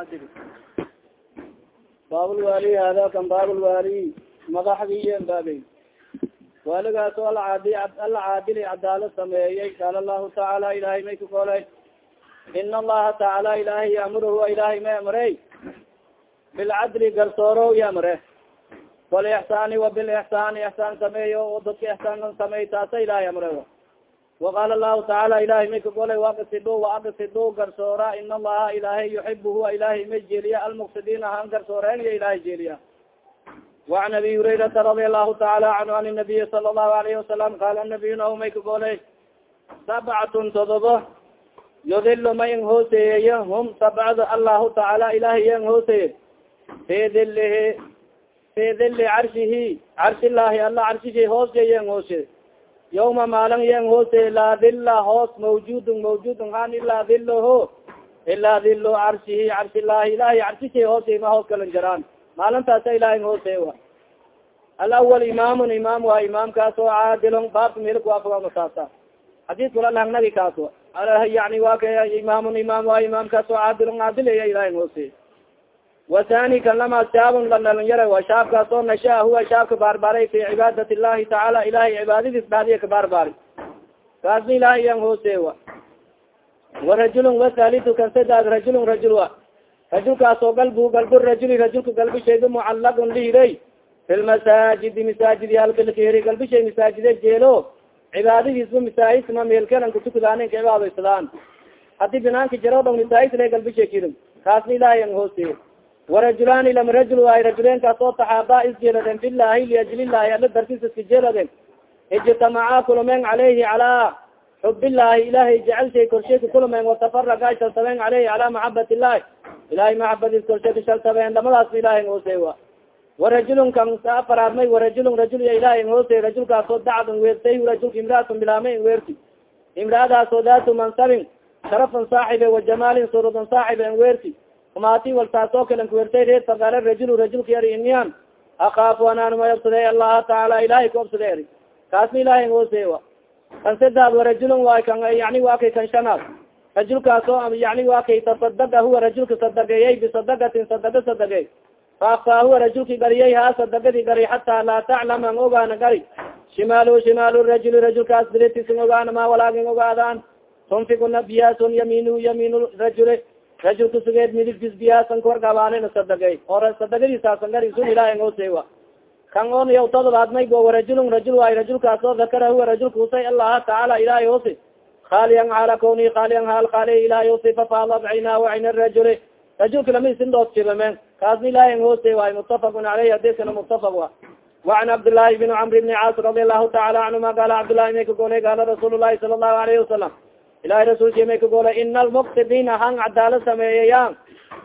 alcaadil baabulwali hada kan baabulwali madaxdiiyen baabey waaligaas o alcaadi alcaadili cadaalad sameeyey qaala lahu tacaala ilahay may ka golay in allaha tacaala ilahay yamurhu ilahay ma amrey bilcadli garsooro yamre walixsaani wabilixsaani ixsaan sameeyo o dadka ixsaankan sameey taasa ilahay amre waqaala lahu tacaala ilahay may ka golay waqsidu waaqsidu garsoora in allaha ilahay yuxib huwa ilahay may jeliya almuqsidiin ahaan garsooreen iyo ilahay jeliya وعn abi hurayrata radi allahu taala canhu an nabiyi sala الlahu alayhi wasalam qaala nabiyuna may ka golay sabcatun todobo yudilo ma in hooseeyey hum sabcada allahu tacaala ilahay yan hooseeye fi dilihi fi dili carshihi carshilaahi alla carshishi hoosya yan hoose yawma maalin yan hoose laa dila hoos mawjudun mawjudun han ilaa diloho ilaa dilo carshihi carshilaahi ilahay carshishi hoosey ma hoos kalan jaraan maalintaasa ilahay hoose wa alawal imaamun imaam waa imaamkaas oo caadilon baabka meel kuwaafagamasaasa xadiis kula lahnagi kaas yani wa ka imaamun imaam waa imaamkaas oo caadilon caadilaya ilahay hoose wathani kan lama shaabun la dhalinyara wa shaabkaas oo nashaa huwa shaabka baarbaaray fi cibaadat illahi tacaala ilahay cibaadadiis dhadiya ka baarbaari kaasna ilahay yan hoose wa warajulun wathalitu kan sadaad rajulun rajul wa rajulkaas oo galbu galbu rajuli rajulka galbishayga mucalagun lihiray fi lmasaajidi masaajidi halkalakaheri galbishay masaajide jeelo cibaadadiisba masaajidkama meelkelan kutukadaanin ka cibaadaysadaan haddii binaanka jaro dhong masaajidla galbishay kirin kaasna ilahay an hoose warajulaani lama rajul waay rajuleenkaas oo taxaaba isjeeladen bilahi liajlilahi ala dartis iska jeeladen ijtamacaa kulumeen caleyhi calaa xubillahi ilahay jecelshay korsheeka kulumeen watafaraga shaltabeen caleyhi calaa maxabat illahi ilahay maxabadiis korsheeka shaltabeen lamadaasba ilahay hoose wa warajulun kan afaraadmay warajulun rajul ya ilahay hoose rajulkaasoo dacdun weertay rajulka imraatun bilaamay weerti imraadaasoo daatu mansabin sharafan saaxibe wajamaalin surudan saaxibe an weerti umaati wal taasoo kalen kuwertay reer faqaala rajul rajulka yari inian akaafu anaan mayobsade allaha tacaala ilahay kaobsade eri kaasna ilahay hoose wa kan sadaad warajulun waa kan yani waa kay kan shanaad. Rajulkaasoo yani waa kay tasadaga huwa rajulka sadageeyay bisadagatin sadaga sadagey faakfaa huwa rajulki gariyay ha sadagadi gari xataa laa taclam an ogaana gari. Shimaalu shimaalu rajuli rajulkaas diritisin ogaana ma walaagin ogaadaan. Tunfikuna biyaasun yamiinu yamiin rajuli rajulka sugeed midibkis biyaasan korgabaanina sadagay oo sadagadiisaasan garisun ilaahay ngoosewa kan on yawtadolaadmay bo warajulun rajul waay rajulkaas oo dakara huwa rajulka usay allaha tacaala ilahay osi khaaliyan xaala kawni khaaliyan haal khaaliya ilahay osi fafaadab cinaahu cina rajuli rajulka lama isin dhoos jibameen kaasna ilahay ngoose waay mutafakun aleyh hadiskana mutafaq wa waan cabdillaahi bn camr bni caas radi allahu taala canhuma gaala cabdillaahi may kagoonay gaala rasuul llahi sala allahu alayhi wasalam ilahi rasulki may ka golay ina almqtidina han cadaalad sameeyayaan.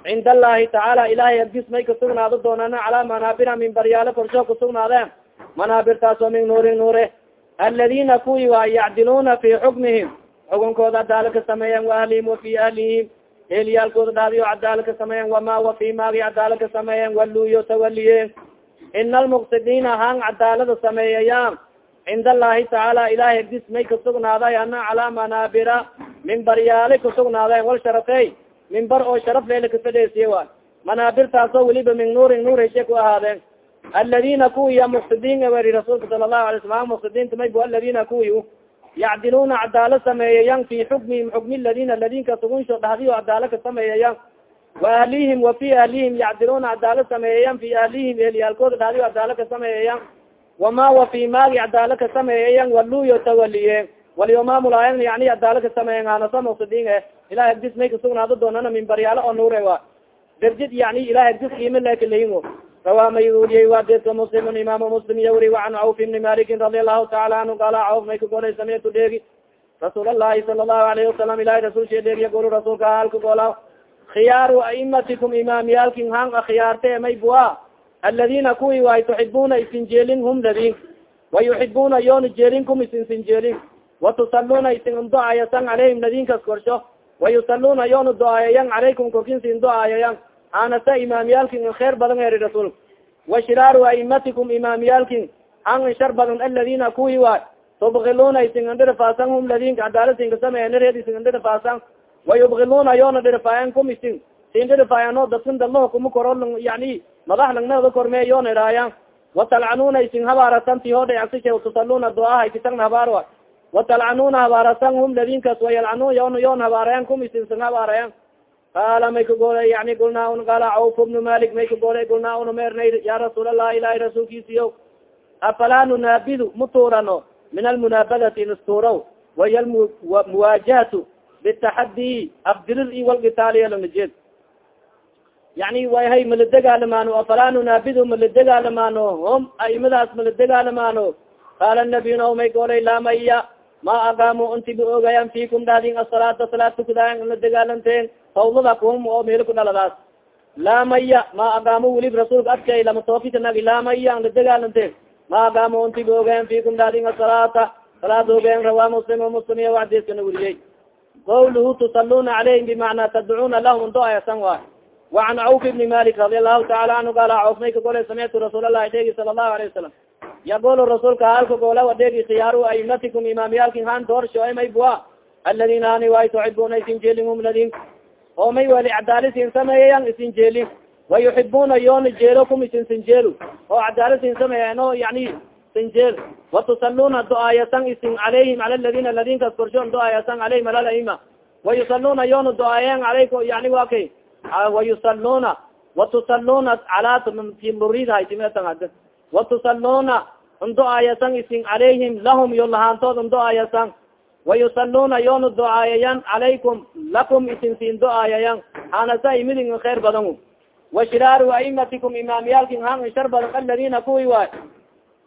Cind allahi tacaala ilahay agdis may kasugnaado doonaan calaa manaabira min baryaalo korsho kasugnaadeen manaabirtaas oo min nuurin nuure. Aladina kuwi waa yacdiluna fi xukmihim. Xukunkooda cadaalad ka sameeyan waahlihim wafi ahlihim. Eeliyaalkooda dhaadiyo cadaalad ka sameeyan wama wafi maagi cadaalad ka sameeyan waluyo tawaliye ina almuqsidiina han cadaalada sameeyayaan cind allahi tacaala ilahay agdis may kasugnaaday ana calaa manaabira mimbaryaali kasugnaadeen wal sharafey mimbar oo sharaf leela kafadheesiye wa manaabirtaasoo weliba min nuurin nuur ku ahaadeen aladina kuwiya muqsidiin weri rasuulka sala lahu alay slam muqsidiinta may bu aladina kuwi yacdiluna cadaalo sameeyayan fi xukmihim xukmi ladina ladinka sugunsho dhahdiyo cadaalo ka sameeyayan wa ahlihim wa fi ahlihim yacdiluna cadaalo sameeyayan fi ahlihim eeliyaalkooda dhahdiyo cadaalo ka sameeyayan wama wa fi maagi cadaalo ka sameeyayan waluyo tawaliye waliyomamulaayan yani cadaalo ka sameeyan hanasa muqsidiin eh ilahay agdis may kasugnaado doonana min baryaalo oo nuure wa darjid yani ilahay agdis qiima lekalahin rawa may uriyey wa deska muslimun imaamu muslim iya wuri waan cawf ibni malikin radi allahu taala anhu gaala cawf may ka golay samictu dheegi rasuul allahi sala allahu alayhi wasalam ilahay rasul she dheegi yagulu rasuulka halka gola khiyaaru aimatikum imaamyaalkin han khiyaarte may bua aladina kuwi way tuxibuna isin jeelin hum ladin wayuxibuna yoona jeelinkum isin sin jeelin watusaluna isin do-ayasan caleyhim ladinkas korsho wayusaluna yoona do-ayayan calaykum korkin sin do-ayayan anasa imaamyaalkin kheer badan eri rasuul wa shiraaru aimatikum imaamyaalkin an shar badan aladina kuwi waay tubkiluna isin andhirfaasan hum ladinka cadaalasinka sameeya nareed isin andhirfaasan wayubkiluna yoona dhirfaayan kum isin sindhirifayano dadkan dalmaha kuma koro yani madax langnada kormeeyoona idhaayan watalcanuna isin habaarasan ti hodha agsishe tusaluna duaaha kitagna habaarwa watalcanuna habaarasan hum ladinkas wayalcanun yon yon habaarayan kum isinsan habaarayan qaala may kagoolay yani gulnaa un qaala cawf bnu malik may kagoolay gulnaa una meernay ya rasuul allah ilahi rasuulkiisiyo afalaa nunaabidu mutuurano min almunaabadati nstuuraw waya muwaajahatu bitaxadi afdirir i walgitaaliyalangajeed yani wayhay mala degaalamaano afalaa nunaabidu mala degaalamaano hom aimadaas mala degaalamaano qaala nabiyuna may goolay laa maya ma agaamu inti ba ogayan fikum dhaadin asalaata salaad tukadaayan ina degaalanteen hawlada kum oo meelo ku dhaladaas. Laa maya ma agaamu welib rasuulka adkay lama tookitanagi laa maya na degaalanteen ma agaamu inti ba ogayan fikum dhaadin asalaata salaad ogayan rawaa muslim muslim iya waxdiiskana weriyey qawluhu tusaluna calayhim bimacnaa tadcuuna lahum do-ayasan waay وan cوف بن malik رadi الlahu taala anhu gal cوf may ka golay samictu rasuul الlahi degi sala الlahu عlaه وasalam yaqul rasuulka halka goola adegi khiyaaru aimatikum imaamyaalkin han doorsho may bua aladina ani way tuxibuna isin jeelin hum ladin oo may wali cadaalisiin sameeyayan isin jeelin wayuxibuna yoona jeelo kum isin sinjeelu oo cadaalisiin sameeyano yani sinjeel watusaluna do-aayasan isin calayhim ala ladina ladinkas korshoon do-aayasan alayhim ala laima wayusaluna yoona do-aayan alayko yani wa kay wayusaluna watusaluna calaa muridhaytimetan watusaluna ndoaayasan isin calayhim lahum yo lahaantood ndoaayasan wayusaluna yoona do-aayayan calaykum lakum isin siin do-aayayan hanasa imidin khayr badan washiraaru aimatikum imaamyaalkin han shar badan aladina kuwi waay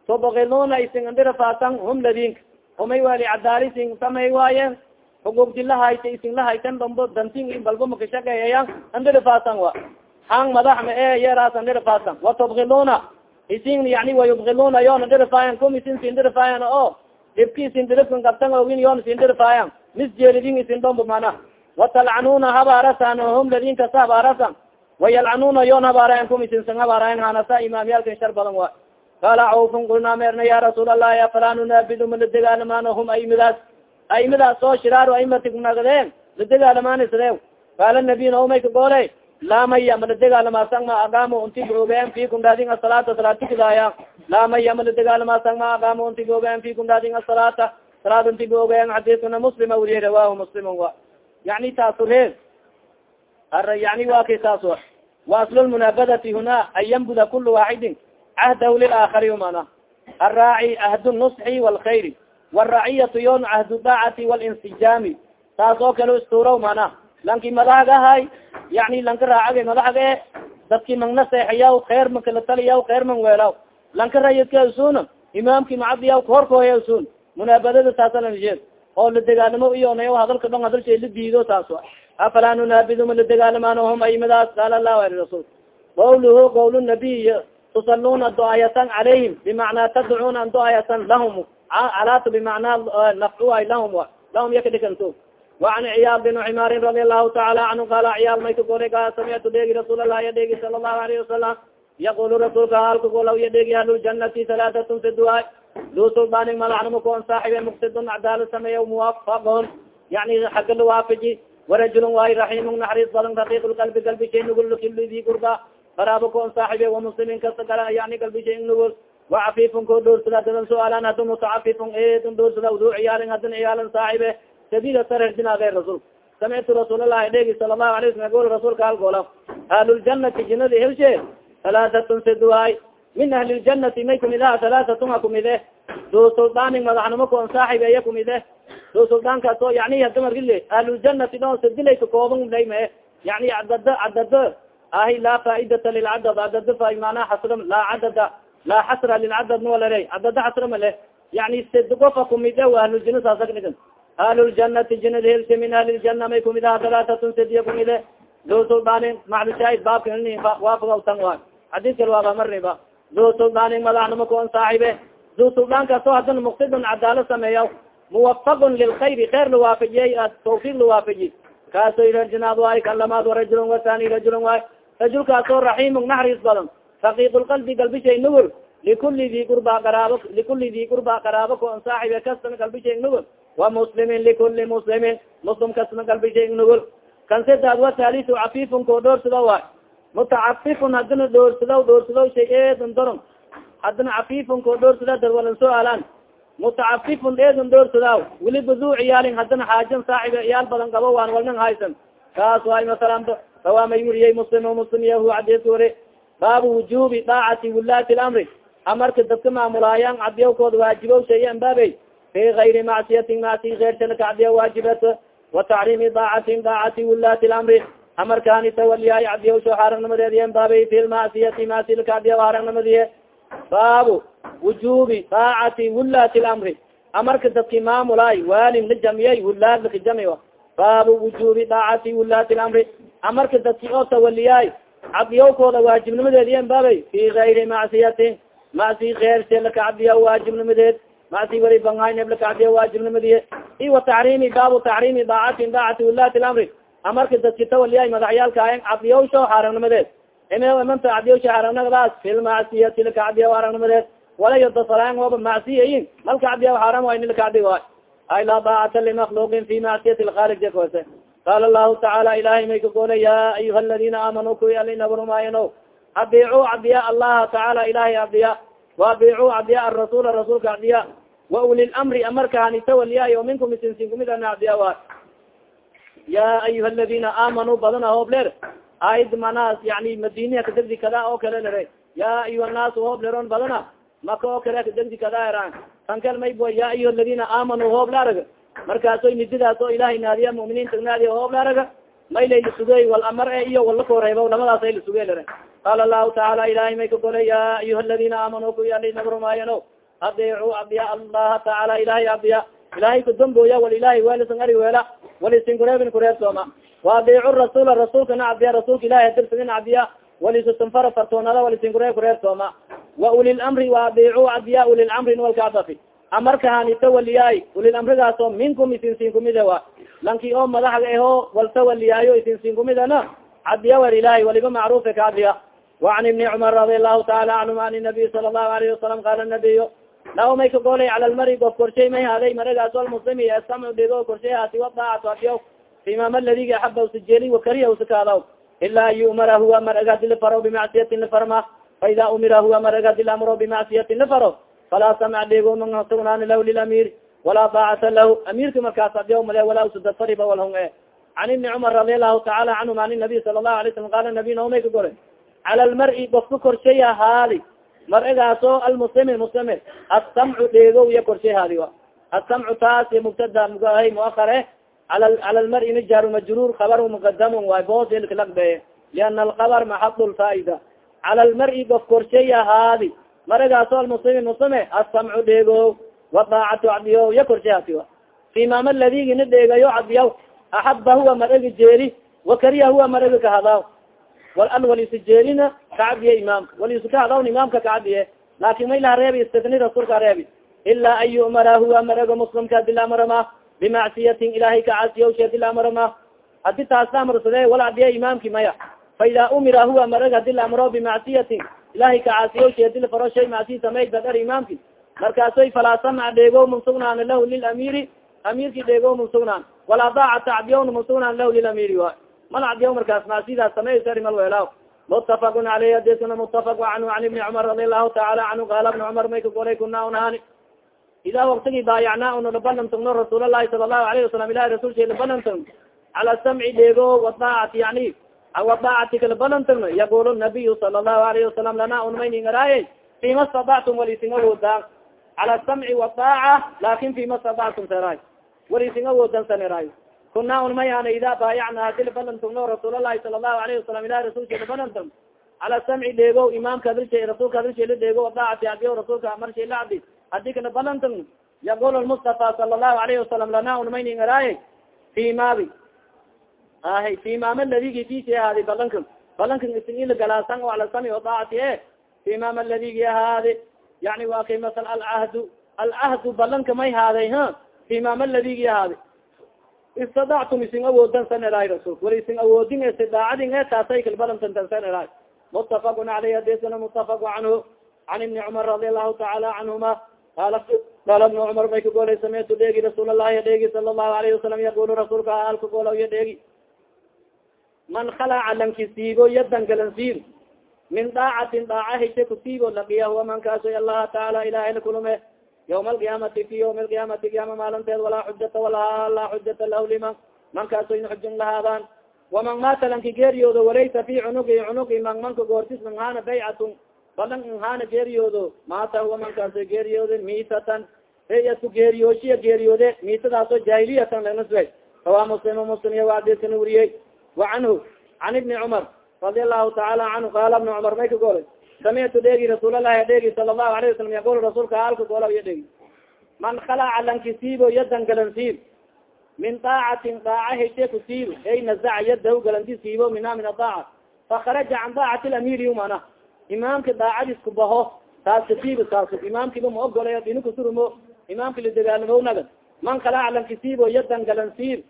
tubkiluna isin ndirafaasan hum ladinka humay wali cadaalisin samay waayen hugugdilahayta isin lahaytan dambo dantin balbo makashaqeeyayan andirifaasan wa. Han madax ma e yeeraas andirifaasan watubkiluna isin yani wayubkiluna yoona dirifaayan kum isin sindirifayan o dhibki isin dirifkan kabtan ogin yoona sindirifayan mis jeelidin isin dombo mana. Watalcanuna habaarasan hum ladinkas habaarasan wayalcanuna yoon habaarayan kum isin san habaarayan hanasa imaamyaalkan shar badan wa. Qaala cawfun qulnaa meerna ya rasuul allahi afalaa nunaabidu ma la degaalamaano hum aimidaas aimidaas oo shiraaru aimati nagdeen la degaalamaanasde qaala nabiyna omay ka goole laa maya mala degaalamaasang ma agaamo unti boogeen fikum dhaadin asalaata salaad tukudaaya laa maya mala degaalamaasang ma agaamo unti boogeen fikum dhaadin asalaata salaad unti boogeen xadiiskuna muslima weriye rawahu muslimun wa yani taasu reer ar yani wa kay taas wa wa aslulmunaabadati huna an yambuda kulu waaxidin cahdahu lilaakari mana araaci ahdu nusxi walkhayri wraciyatu yon cahdu daacati walinsijami taas oo kale isturaw mana lanki madaxg ahay yani lanka raacage madaxg e dadki mang naseexayaw kheer man kala taliyaw kheer man weelaw lanka rayidka usun imaamki macadiyaw kahorkooya usun munaabadada taasalanjeed oo la degaalamo iyonayo hadalka dhon hadalsha la diido taas afalaa nunaabidu ma la degaalamaano hum aimadaas qaala lahu ali rasul qawluhu qawl nabiy tusaluna do-ayatan calayhim bimacnaa tadcuuna an do-ayatan lahum calaata bimacnaa nafcuay lahum lahum yakadikanto وan cyaal بن cmاr رadi الlahu taعala anhu qala cyaal may kagolay ka samictu dheegi rasuul الlah ya dheegi sala الlahu عlyه وasalam yaqul rasuulka halka golaw ya dheegi ahluلjanati halaatatn siduay du suldanin madaxnimo koon saaxibe muksidun cadaala sameeya muwafaqon yani xagga lawaafaji warajulun waay raximun naxariis badan raqiq lqalbi galbi shay nugul kilidi gurba qaraabo koon saaxibe wamuslimin kasta kala yani galbi shay nugul وacafifun ko dhoorsada dadan suaalan hadun mutacafifun edun dhoorsada udu ciyaalin hadin ciyaalan saaxibe sabila sarerdinaade rasul samictu rasuul lahi dhegi sala lahu alay slam gol rasuulka halgoola ahluljannati jinada helshe halaatatun siduhay min ahli ljanati may kumid aha halaatatun ha kumide duu suldaanin madaxnimo koon saaxib eya kumide duu suldaankaas oo yani hada markile ahluljannati dhon sadilay ka kooban laymae yani cadad cadado ahi laa faaidata lilcadad cadado fa maanaa xasra laa cadada laa xasra lilcadad nualare cadado xasra male yani sid gofa kumide ahluljina saasa kadhigan ahluljannati jinada helse min ahliljana may kumid aha halaatatun sidiya kumide duu suldaanin maclushaahid baabka waafagawtan waay xadiis kal waaba marniba duu suldaanin madaxnimo koon saaxibe duu suldaankaasoo hadana muktidun cadaalo sameeya muwafaqun lilkhayri kheer lawaafajiye tawfiiq lawaafaji kaaso rajinaad waay kan lamaad warajulun wasani rajulun waay rajulkaasoo raxiimun naxariis badan raqiiq lqalbi galbishay nugul likuli di qurba qaraabo likuli di qurba qaraabo koon saaxibe kastana galbishay nugul wa muslimin likuli muslimin muslim kastana galbishay nugul kan sedaad wa talisu cafifun koo dhoorsado waay mutacafifun hadina dhoorsado dhoorsado shay eedan doron hadina cafifun koo dhoorsada dad walan soo alaan mutacafifun eedan dhoorsadaw weliba duu ciyaalin hadina xaajan saaxiba ciyaal badan qabo waan walnan haysan. Kaas waay masalan rawaamay wuriyey muslim muslim yahu cadees ware baabu wujubi daacati wulaati lamri amarka dadka maamulaayaan cadiyawkooda waajibow shayan baabey fi gayri macsiyatin macsi keyrtalaka cadiya waajibat wa tacriimi daacatin daacati wulaati lamri amarkaani tawaliyaay cadiyawsho xaaragnimadeediyen baabey fi lmacsiyati macsilaka cadiya xaaragnimadiye baabu wujubi daacati wulaati lamri amarka dadki maamulaay waalin la jamiyay wulaad laka jami baabu wujubi daacati wulaati lamri amarka dadki oo tawaliyaay cadiyawkooda waajibnimadeediyen baabey fi gayri macsiyatin macsi keerse lakacadiya waajibnimadeed. Macsi wali banghayne lakacadiya waajibnimadiye i wa baabu tacriimi daacatin daacati wulaati lamri amarka dadki tawaliyaay madaxyaalkaayen cadiyawsho xaaragnimadeed ime imanta cadiyawsha xaaragnimadaas fi lmacsiyati lakacadiya xaaragnimadeed wala yodasaraan ooba macsiyayin malkacadiya xaaram waay nilakacdi waay. Ay laa daacata limakluqin fi macsiyati lkhaalig jakose qaala lahu tacaala ilahay may ka goolay ya ayuha aladina aamanuu kuwi alinabrumaayan adiicu cadiya allaha tacaala ilahay cadiya waabiicu cadiya arasuula rasuulka cadiya wa uli lamri amarka hanitawaliyaay o minkum isinsin kumid ana cadiya wa ya ayuha aladina aamanuu badana hoob leer aid manaas yani madiniya kadegdi kada oo kale lere ya ayuha naasu hoob badana maka oo kale kadegdi kada eran kan kal may bo ya ayuha aladina aamanuu hoob markaaso mididaas oo ilahay naadiya muminiinta naadiya hoob laaraga may layla sugey wal amar e iyo wala koreebo lamadaas ay la suge lere qaala lahu tacaala ilahay may ka golay ya ayuha aladina aamanuu kuyalinabrumaayano adiicu adiya allaha tacaala ilahay adiya ilahay kadambooya wal ilahay welisan ari weela walisin kureebin kureebsooma waadiicu rasuula rasuulkana cadiya rasuulka ilahay dirsadin cadiya walisusanfara fartoonada walisin kureeb kureebsooma wa ulilamri waadiicu cadiya ulilamrin walkaadafi amarka hanitawaliyay ulilamrigaas oo minkum isinsiin kumide wa? Lanki oo madaxga aho waltawaliyaayo isinsiin kumidana? Cadiya war ilahi waliba macruufa ka adiya waan ibni cumar radi lahu taala anhum an nabiy sal lahu alayhi wasalam qaala nabiyo lao may kagolay cala lmari gof korshay may haday maragaas almuslimi asam dhigo korshay haasi wadaacato adiyo imaam ladiga axaba usajeeli wakariya usakaadaw ila an yu'mara huwa maragadi lafaro bimacsiyati lafarma fa ida umira huwa maragadi lamro bimacsiyati lafaro falaa samc dhigo mansugnaan lah lilamir walaa daacata lahu amirka markaas adiyaw male walaa usudafariba walhong e an ibni cumar radi alahu taala canhum an nabiy sala الlahu alay slam qala nabiy naomay ka golay cala lmari ofka korshay haadi marigaaso almuslimi muslimi asamcu dheego iya korshay haadi a asamcu taas mubtada mugahay muakare ala cala lmari nijaru majruur kabar mukadamun waay boosilkalagbe liana alkabar maxad lfaa'ida cala lmari of korshay haadi marigaaso almuslimi muslimi asamcu dheego wadaacatu cadiyo iya korshay hati a imama ladigina dheegayo cadiyaw axaba huwa marigi jeeri wakariya huwa marigi kahadaw wal an walisjeerina kacadiye imaamka walisukahadawn imaamka kacadiye laakin may laha reebi istitni rasuulka reebi. Ilaa an yu'mara huwa marago muslimka dila marama bimacsiyatin ilahay kacasiyawshe dila marama. Hadi taasna amarsade wala adiye imaamki maya. Fa ida umira huwa marag hadi la amro bimacsiyatin ilahay kacasiyawshe dila faro shay macsiya samey badar imaamki. Markaasoy falaa samca dheego mansugnaan lahu lilamiri amirki dheego mansugnaan walaa daacata cadiyawn mansugnaan lahu lilamiri wa. Mala cadiyaw markaas maasidaas samey mal weelaaw. Mutafaqun aleyh adisna mutafaq anhu an ibni cumar radi allahu taala canhu qaala ibni cumar may ka golay kuna unhaani idaa waktigi baayacnaa una labalantagno rasuul alahi sala allahu alayhi wasalam ilahi rasulsha labalantagno cala samci dheego wadaacati yani wadaacati kalabalantagno yaqul nabiyu sala allahu alayhi wasalam lana unmayningaraaye fima stadactum walisin awoodaan cala samci wadaaca laakin fima stadactum seraay walisin awoodan saneraay kuna unmayana ida baayacna hadi labalantagno rasuul alahi sala allahu alayhi wasalam ilahi rasulsha labalantagno cala samci dheego imaamka hadilsha rasuulka hadilsha la dheego wadaacati adiyo rasuulka marsha lacdi hadi kana balantag yaqul mustafa sala allahu alayhi wasalam lana unmayningaraaye fi mabi ahay fi mama ladigi fisi ahaadi balanka balankan isin ila galaasan o ala sami wadaacati e fi mama ladigi ahaadi yani wa kay masal alcahdu alcahdu balanka may haaday ha. Fi mama ladigi ahaadi istadactum isin awoodan san eraay rasulka wala isin awoodin istidaacadin e taasay kal balantantan san eraay mutafaqun aleyh hadisana mutafaq canhu can ibni cumar radi allahu taala canhuma qala qala ibnu cumar may ka golay sameytu dheegi rasuul allahi dheegi sala allahu alayhi wasalam yaqulu rasuulka alka gola iya dheegi man khalaca lankisiibo yadan galansiir min daacatin daaca heshe kusiibo laqiya huwa man kaasoy allaha taala ilahay lakulume yawma alqiyaamati fi yawmi alqiyaamati qiyaama maalinteed walaa xujata walaa laa xujata lahu liman man na xujun lahaadaan waman maata lanki geeriyoodo walaysa fi cunugi cunugi man manka goortis nhaana baycatun balan nhaana geeriyoodo maata huwa man kaasoy geeriyoode miisatan eyatu geeriyooshiya geeriyoode miisadaasoo jahiliyatan lanasbay rawa muslim muslim iya adisana weriyey wa canhu can ibni cumar radi allahu taala canhu qaala ibna cumar may ka golay samictu dheegi rasuulalahi dheegi sala allahu alayh wasalam yaqul rasuulka alka goola iya dheegi man khalaca lankisiibo yadan galansiib min daacatin daaca heshe kusiibo ay nazaca yadahu galanti siibo mina min adaaca fakaraja can daacati lamiri mana imaamka daacadis ku baho taas kasiibo saas imaamkiba ma ogolayo dini kusurumo imaamka ladagaalamo nagad man khalaca lankisiibo yadan galansiib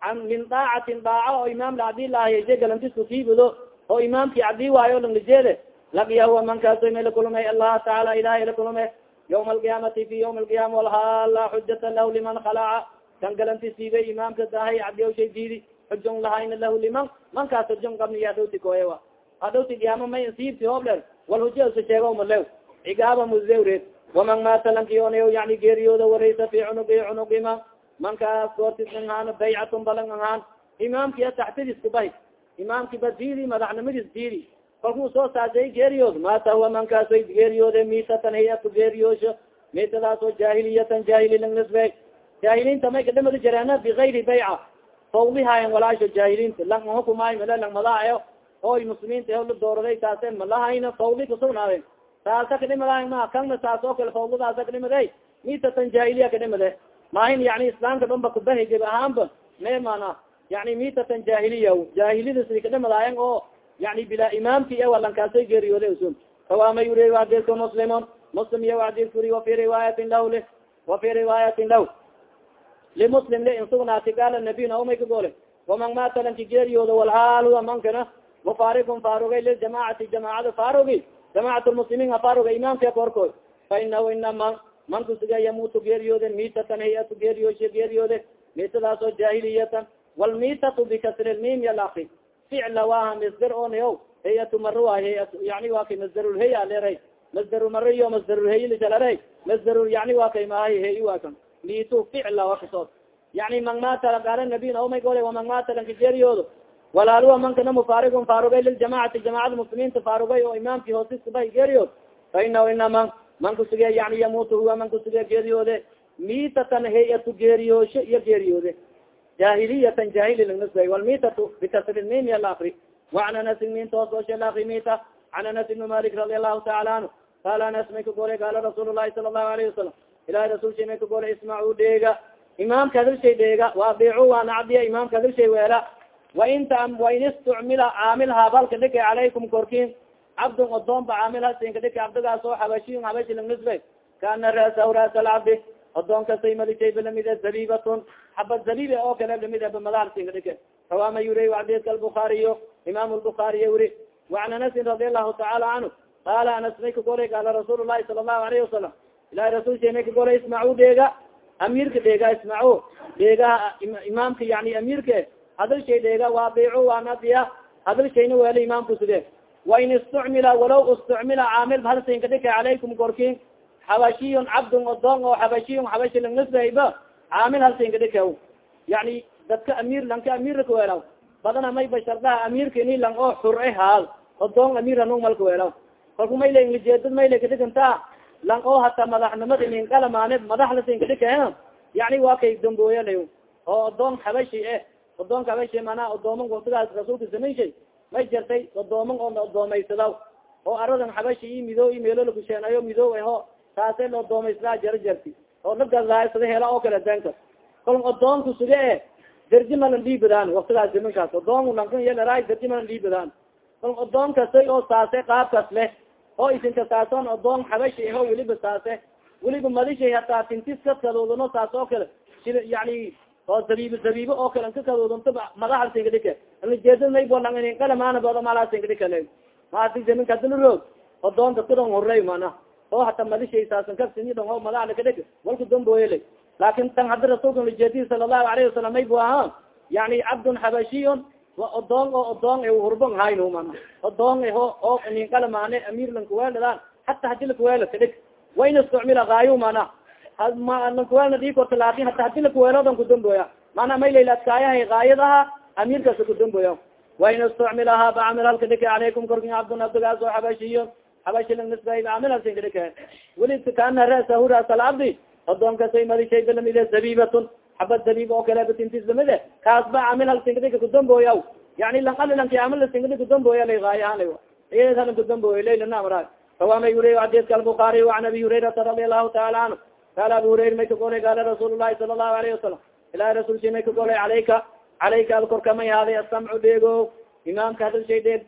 an min daacatin daaca oo imaam la adii lahayeshe galantis kusiibido oo imaamki adii waayo langlijeede laqiya huwa man kaasoy may lakulumay allah taala ilahay lakulumay yawma alqiyaamati fi yawmi alqiyama walhaa laa xujata lahu liman khalaca kan galanti siibay imaamka dahay adiyaw shay diidi xujon lahayna lahu liman. Man kaas xujon qabni adhowti koewa adhowti qiyaama may siibti hoobler wal hujasa sheego malew cigaaba muzewreed waman maata lankiyonayo yani geeriyooda waraysa fi cunugi cunugi man mankaas goortis ahaan baycatun balan ahaan imaamkiya taxtidis kubahi imaamkiba diidi madaxnimadis diidi kalkuu soo saasay geeriyood maata huwa mankaasay geeriyoode miitatan hayatu geeriyoosho miitadaasoo jahiliyatan jahili lang nisbe jahiliinta may kadhamadi jareena bigayri bayca. Fawlihaayan walaasho jahiliinta lang hukumaay male lang madaayo oy muslimiinta la dooraday taase malahayna fawli kasugnaade taasa kadhimadaay ma kanna taas oo kale fawladaasa kadhimade miitatan jahiliya kadhimade maahin yani islaamka dhanba kubahi geb ahaanba me mana yani mitatan jahiliya jahiliyada sidi kadhamadaayan oo yani bila imaamki ewalankaasay geeriyoode usun kawaama yuri adilka muslimon muslim iya adil kuri wafi riwaayatin lah li wafi riwaayatin lah limuslim li insugnaati gaala nabiy naumay ka gole waman maata lanki geeriyooda walhaal mankana mufaarigun faarugay liljamacati jamaacada faarugi jamacat lmuslimiin afaaruga imaamka korkoy fa inahu inama manku siga yamutu geeriyoode mitatan hayatu geeriyooshe geeriyoode mitadaasoo jahiliyatan walmitatu bikasri lmim yalaki ficla waha masder onao hayatu maro waay hayat yani waa kay masdarulheya leray masdarulmaro iyo masdarulheylijalare masdarul yani waa kay maahay heyi waa kan mitu ficla wa kasood yani man mata qaala nabiy naomay gole waman mata lanka geeriyoodo walaaluwa mankana mufaarigun faarugay liljamacati jamacada muslimiinta faarugay oo imaamki hoosiskabay geeriyood fa inahu inama man kusuge yani yamutu huwa man kusuge geeriyoode. Mitatan hayatu geeriyoosho iyo geeriyoode. Jahiliyatan jahili lanasbay walmitatu bikasri mim alakri waan anas min toososhe lakri mita an anas ibn malik radi allahu taala anhu. Qaala anas may ka gole qaala rasuul lahi sala allahu alayhi wasalam ilahi rasulshay may ka gole ismacuu dheega imaamka hadalshay dheega waabicu waana cadiya imaamka hadalshay weela. Wain ta wain istucmila caamil haabalka dhika calaykum korkin cabdun odoonba caamil hasinka dhika cabdigaas oo xabashiyin xabashi lannisbay kaana ra'sahu ra'sa alcabdi odoon kastay malisayba la mid zabibatun xabad zabibe oo kale la mid aba madaarsinka dhike rawaama yuri xadiska albukaariyo imam lbukaariy wuri waan anasin radi allahu taala canhu qaala anas may ka golay qaala rasuul lahi sala allahu alayhi wasalam ilahi rasulsha may ka golay ismacu dheega amiirka dheega ismacu dheegaha imaamka yani amiirka hadal shay dheega waabicu waanadiya hadal shayna weela imaamku suge wain istucmila walaw istucmila caamil halsinka dhika calaykum korkin xabashiyun cabdun odoon oo xabashiyun xabashi langnasbahayba caamil halsinka dhika yani dadka amiir lanka amiirka kaweelaw badana may bashardaha amiirka ini lang oo xure haal odoon amiir anug malka weelaw kalku mayle inglijeedad mayle kadhigantaa lang oo hata madaxnimada ninkalamaane madax lasinka dhika yani waa kay dambooyalay oo odoon xabashi eh odoonka habashi manaa odooman watigaas rasuulka samayshay may jartay odooman oo odoomaysadaw oo aradan xabashi i mido i meelo lakusheenayo mido aho taase la odoomaysdaa jara jarti. Oo lagaasada hela oo kale danka kol odoonku suge e darji malan dhiibadaan waktigaas nimankaas odoon lankan yalera darji malan dhiibadaan kol odoon kastay oo saase qaabkas leh oo isinka saasoon odoon xabashi aho weliba saase. Weliba madishay hataa tintis kaskadoodano saas oo kale yani oo zabiib zabiibo oo kale ka kadoodanta madaxa singadhika jeedad maybolanqalamaana booda mala singadhika le maati zaminka adilroog odoon dadkadon horey mana oo hata madishay saasan kabsinidon oo madaxa lakadhik walku dambooyele laakin tan haddi rasuulka lijeedihi sala allahu alayhi wasalam may bu ahaa. Yani cabdun xabashiyun odoon oo odoon hurbon hayn mana odoon ho oo ninkala maane amir lankuweeladaan hata hadi lakuweelo kadhig wain isticmila gaayo mana lankuweelna di korta laakin hata hadi lakuweelodan kudamboya mana maylayla adkaayahay gaayadaha amirkaasa kudamboya wain isticmilaha bacamil halka dhike calaykum korkin cabdun abdigaas oo xabashiyo xabashi lang nisbay bacamil halsin kadhike weli kaana ra'sahu ra'sa alcabdi odonkasay madishay balamide zabibatun xabad zabib oo kale batintis lamide kaas ba camil hal singdika kudamboya yani lanqalilanki amal singdi kudamboya lay gaayahan iyalan kudamboya laylana amra rawamay uri xadiska albukaari an abi hurayrata radi allahu taala anhu qaala abu hurayra may ka golay qaala rasuul lahi sala allahu alayhi wasalam ilahi rasulsi may ka golay calayka calayka ad korkamay haaday asamcu dheego imaamka hadal shay dheeg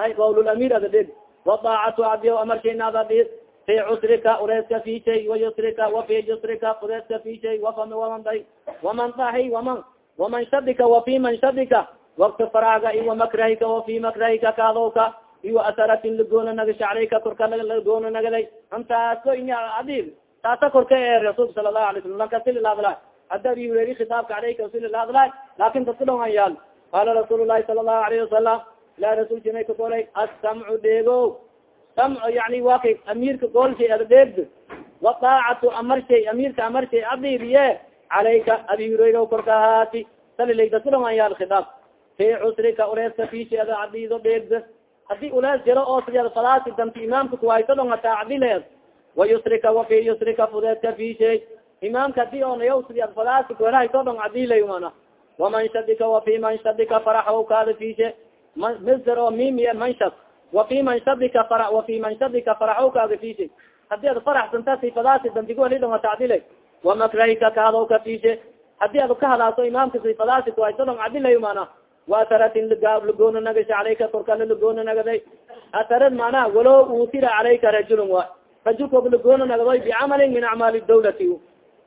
ay qawlulamir ada dheeg wadaacatu adiyo amarshaynaada dhis fi cusrika ureeska fi shay wayusrika wafi yusrika ureeska fi shay waman day waman dahi waman waman shadika wafi man shadika wakti faraaga i wamakrahika wafi makrahika kaadowka iyo asaratin lagoona nagasha aleyka korka lagoona nagaday antaaso inya adib taasa korka e rasuulka sala lahu alay slam lankasiladla hadda abi hureri khitaabka aleyka rasuliladla laakin dadka dhong an yaal qaala rasuul lahi sala allahu alayhi wasalam ilahi rasulki may ka golay assamcu dheego samco yani wa kay amirka goolshay ada dheegd wadaacatu amarshay amirka amarshay adiiriye calayka abi hureyra korka haati. Salilay dadka dhong an yaal khitaab. Fi cusrika uleeska fishay ada adiido dheegd haddii ulees jiro oo sideed fadaasi danti imaamka kuwayto dhong hataa cadileed wayusrika wafi yusrika fudeedka fishay imaamka haddii onayaw sideed fadaasi kuhelahayto dhong cadilay mana. Waman shadika wafi man shadika faraxow kaada fishe misr oo mimiye manshad wafi man shadika fara wafi man shadika faraxow kaada fishe haddii ad faraxsanta si fadaasi danti kuheli dhong hata cadilay wamakrahika kaadaw ka fishe haddii ad kahadaaso imaamka si fadaasi kuhayto dhong cadilay mana. Waasaratin lagoona nagasha alayka korkala lagoona nagaday asarad mana walo utira calayka rajulun wa rajulkoob lagoona nagdoy bicamalin min acmaali dawlati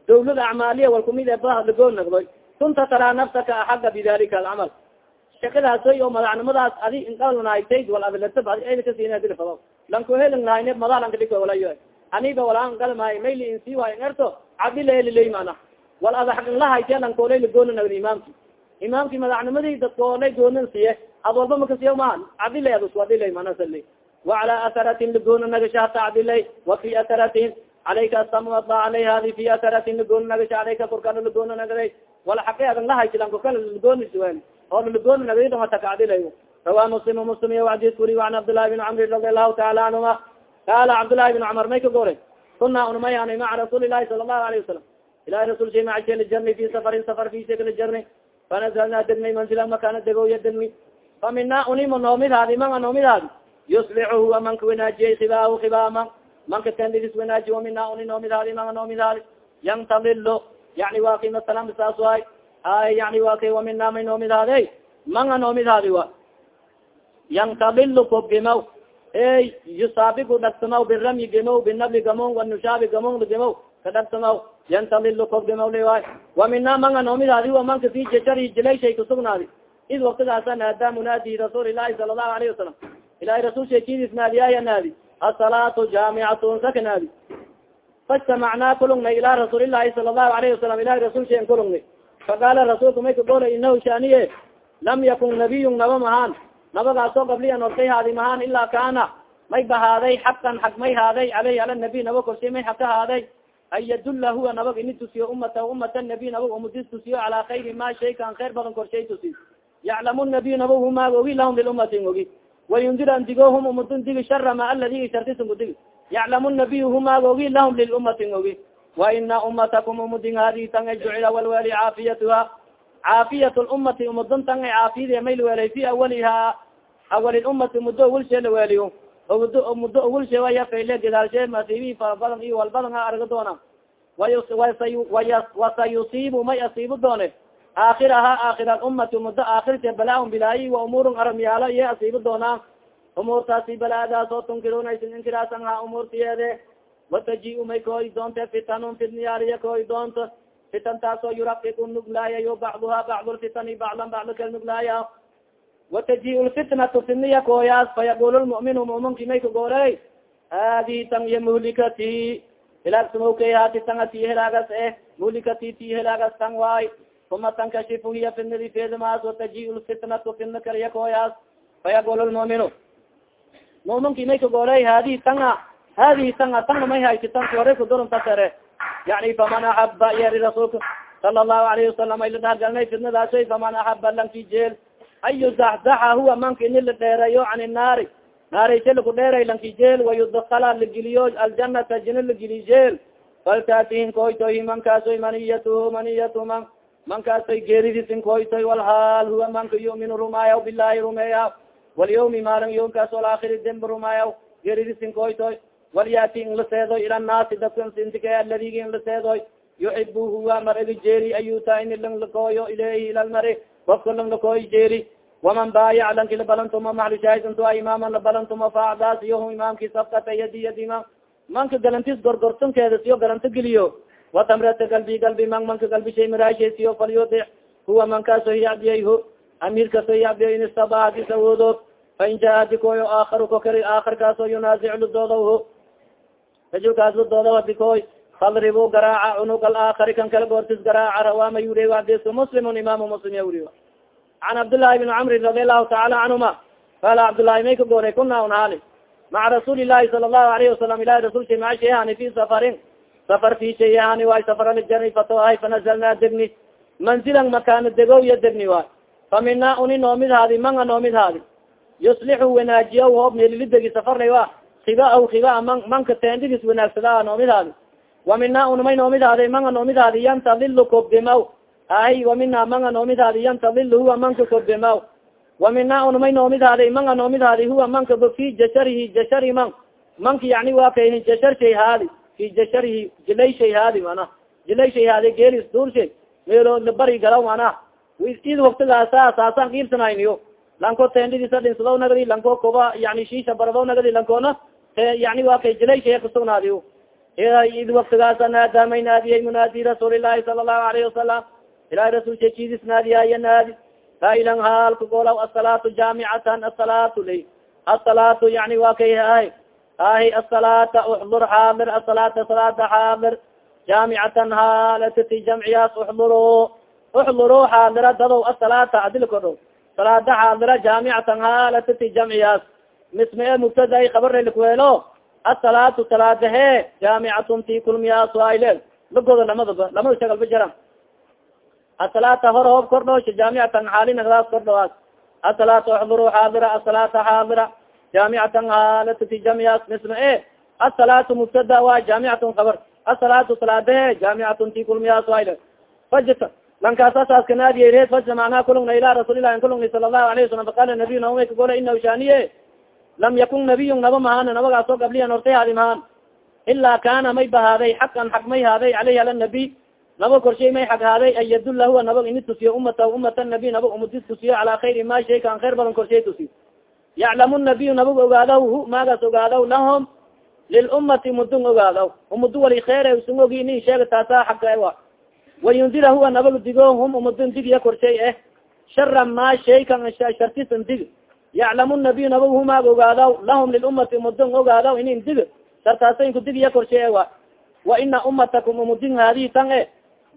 dawlada acmaaliya wal kumid e ba lagoona nagdoy kunta taraa nafsaka axaga bidalika alcamal. Shakadaasoy oo madacnimadaas adi inqalnaaytay wal adlatab adi kasinadilfado lankuhelingnaayne madalankadik walayo aniba walaan galmaay mayli insi waay ngarto cabdilahelilay mana wal adaxaqinlahayte lankoolay lagoona nagda imaamki imaamki madacnimadii dadkoolay goonan siye. Ad walba makasiya ma cadilay adadilay manasali wacala asaratin lagoona nagasha hata cadilay wa fi asaratin calayka asamada alay hadi fi asaratin lagoona nagasha alayka korkana lagoona nagaday wala xaqi adan lahaysilan korkala lagoonisiwen oo lagoona nagay dong hata kacdilay rawa muslim muslim iya adis kuri an cabdillahi bin camri radi allahu taala canhuma qaala cabdillahi bin cumar may ka goray kuna unmayana maca rasuuli lahi sala allahu alayhi wasalam ilahi rasul shay macajelijarni fi safarin safar fi sheklijarni fanazalna degnay manzila makana degooya degni fa mina unima noomidaadi manga noomidaadi yuslixuhu amanka wanaajiyay khibaahu khibaama manka tendidis wanaaji wamina uni noomidaadi manga noomidaadi yantadilo yani wa kay masalan saas waay ay yani wa kay wamina may noomidaade manga noomidaadi wa yantadilo kobgimaw ey yusaabigu dhagsamaw biramyi gimow binabli gamon wanusaabi gamon gimow ka dhagsamaw yantadilo kobgimaw liwaay wamina manga noomidaadi wa manka fi jajari jilayshay kusugnaadi id waktigaasa naada munaadi rasuul ilahi sala allahu alayhi wasalam ilahi rasul sheekidis naadiyaaya naadi asalaatu jaamicatun saka naadi fastamacnaa kulungnay ila rasuul ilahi sala allahu alayhi wasalam ilahi rasul sheen kulungnay faqaala rasuulka may kagoolay inahu shaniye lam yakun nabiyun naba mahaan nabagaasoo gabliya nortay haadi mahaan ilaa kaana may bahaaday xaqan xaq may haaday aleyh ala nabiy naba korshay may xaq ka haaday an yadulla huwa nabag ini tusiyo umata umata nabiy nabag umudis tusiyo calaa khayri ma shaykaan khayr badan korshay tusi yaclamu nabiy nabag humaag ogi lahum lilumatin ogi wayundir an digo hum umadun digi shara ma aladi shartisun kudigi yaclamu nabiy humaag ogi lahum lilumatin ogi wa ina umatakum umudin hadi tanga jucila walweli caafiyatuha caafiyat lumati umadun tanga caafiyade may lawelay fi awaliha awali lumati mudo awalshee laweliyo mudo awalshee waya fayle gidaalshee masiibi farabadan iyo walbadan ha arga doona wasayusiibu may asiibu doone aakiraha aakir alumati mudo aakirte balaaun bilaayi wa umuurun aramyaalo iyo asiibu doonaa. Umuurtaasi balaadaas oo tunkirunaysin inkiraasan ha umuurtiyeede wataji may kooy doonte fitanun fitniyaaliya kooy doonto fitan taasoo yuraqiku nuglaayayo bacduha bacd lfitani bacdan bacdo kal nuglaaya wataji lfitnatu fitniya kooyaas fayaqul lmuminu muminki may kagooley hadi tan iyo muhlikati hilaag sumawkay hati tanga ti hilaagas eh muhlikati ti hilaagas tan waay uma tankashifu hiya fidnadi feedamaas wataji lfitnatu fidna kaliya kooyaas fayaqul lmuminu muminki may kagooley hadihi tanga hadihi tanga tanga may haysi tanka hore kudurun tasere yani faman axaba yeri rasuulka sala allahu alayhi wasalam ay ladhagalnay fidnadaasay faman axaba lanki jeel an yuzaxzaxa huwa manka ini la dheereeyo can inaari naarayse laku dheeray lanki jeel wayudakala lageliyo aljanata jina lageli jeel faltaatihin koytoy mankaasoy maniyatuhu maniyatu man mankaasoy geeridisin koytoy walhaal huwa manka yuminu rumaayaw bilahi rumeeya walyawmi maalin yomkaas alaakhiri demb rumaayaw geeridisin koytoy walyati in la seedoy ila naasi dadkansintike aladigi in la seedoy yuxib huwa maragi jeeri ayuta in lang lakooyo ilayhi ila lmari wafka lang lakooyo jeeri waman baayac lanki labalantuma maxlushaahidntua imaaman labalantuma faacdaas iyohu imaamki safkata yadi yadi imam. Manka galantis gorgortankeeda siyo galanto geliyo watamrata galbi galbi man manka galbi shay maraashe siyo falyudix huwa mankaaso hiyacdiyayho amiirkaso hiyacdiyo in istaba hadis awoodo fain jaa dikoyo aakharu kokari aakarkaaso yunaasic ludoodaho rajulkaas ludooda dikoy fadribu garaaca cunug alaakari kan kala goortis garaaca rawaama yuriy hadiska muslimun imaamu muslim ya wuriyo can cabdillaahi bn camrin radi allahu taala canhuma qala cabdullahi may ka goolay kuna unhaali maca rasuuli lahi sala allahu alayhi wasalam ilahi rasulka maa shayhani fi safarin safar fi shayhani waay safarajari fato ahay fanazalnaa degni manzilan makaana degow ya waay famina uni noomid haadi manga noomid haadi yuslixu wanaajiya hoob melilidegi safarlay wa kiba aw kiba man manka teendigis wanaagsada noomid haadi wamina unamay noomid haadi manga noomid haadi yantalilu kobdemaw ahy wamina manga noomid haadi yantalilu huwa manka kobdemaw wamina unamay noomid haadi manga noomid haadi huwa manka ba fi jasharihi jashari man manka waa kay jashar shay haadi fi jasharihi jilay shay haadi mana jilay shay haadi geelis duurshay meelo labari galaw mana id waktigaasa saasaan kiilsanayniyo lanko tendidisa dhinsadaw nagadi lanko koba yani shisha baradaw nagadi lankona yani waa kay kasugnaadiyo id waktigaasa naadamay naadiyay munaadi rasuulilahi sala allahu alayhi wasalam ilahi rasul shekidis naadiyaya naadi kailan haalka golaw asalaatu jaamicatan asalaatu lay asalaatu yani waa kay ahi asalaata uxdur xaadir asalaata salaata xaadir jaamicatan haalatati jamciyaas uxduro uxduro xaadira dadow asalaata adilkodho salaada xaadira jaamicatan haalatati jamciyaas misme e mubtada kabarelikuweelo asalaatu salaadahe jaamicatun ti kulmiyaas ayle lagoda lamadaba lamada shagalba jaran asalaata hor hoob kordhoosha jaamicatan xaalinagdaas kordhoaas asalaata uxduru xaadira asalaata xaadira jaamicatan haalatati jamciyaas misme e asalaatu mubtada waa jaamicatun kabar asalaatu salaadahe jaamicatun ti kulmiyaas ayle fajta lankaasa saaska naadiye reed fajna macnaha kulungna ila rasuulilahi kulungni sala allahu alayhi wasalam faqala nabiyu naomay kagola inahu shaniye lam yakun nabiyun naba mahana nabagaasoo gabliyan hortay haadi mahaan ilaa kana may bahaaday xaqan xaq may haaday caleyhi ala nabiy naba korshay may xag haaday an yadulla huwa nabag ini tusiyo umata umata nabiy nabag umudis tusiyo calaa khayri ma shay kan khayr badan korshay tusiyo yaclamu nabiyu nabag ogaadaw hu maagaas ogaadaw lahom lilummati mudun ogaadaw umudu wali kheyr usun ogi nin sheega taasa xagga wa wayundira huwa nabag digo hum umudun digya korshay eh shara ma shay kan shartisan dig yaclamu nabiyu nabag humaag ogaadaw lahum lilummati umudun ogaadaw inin dig shartaasainku digya korshay wa wa ina ummatakum umudin haadihi tan e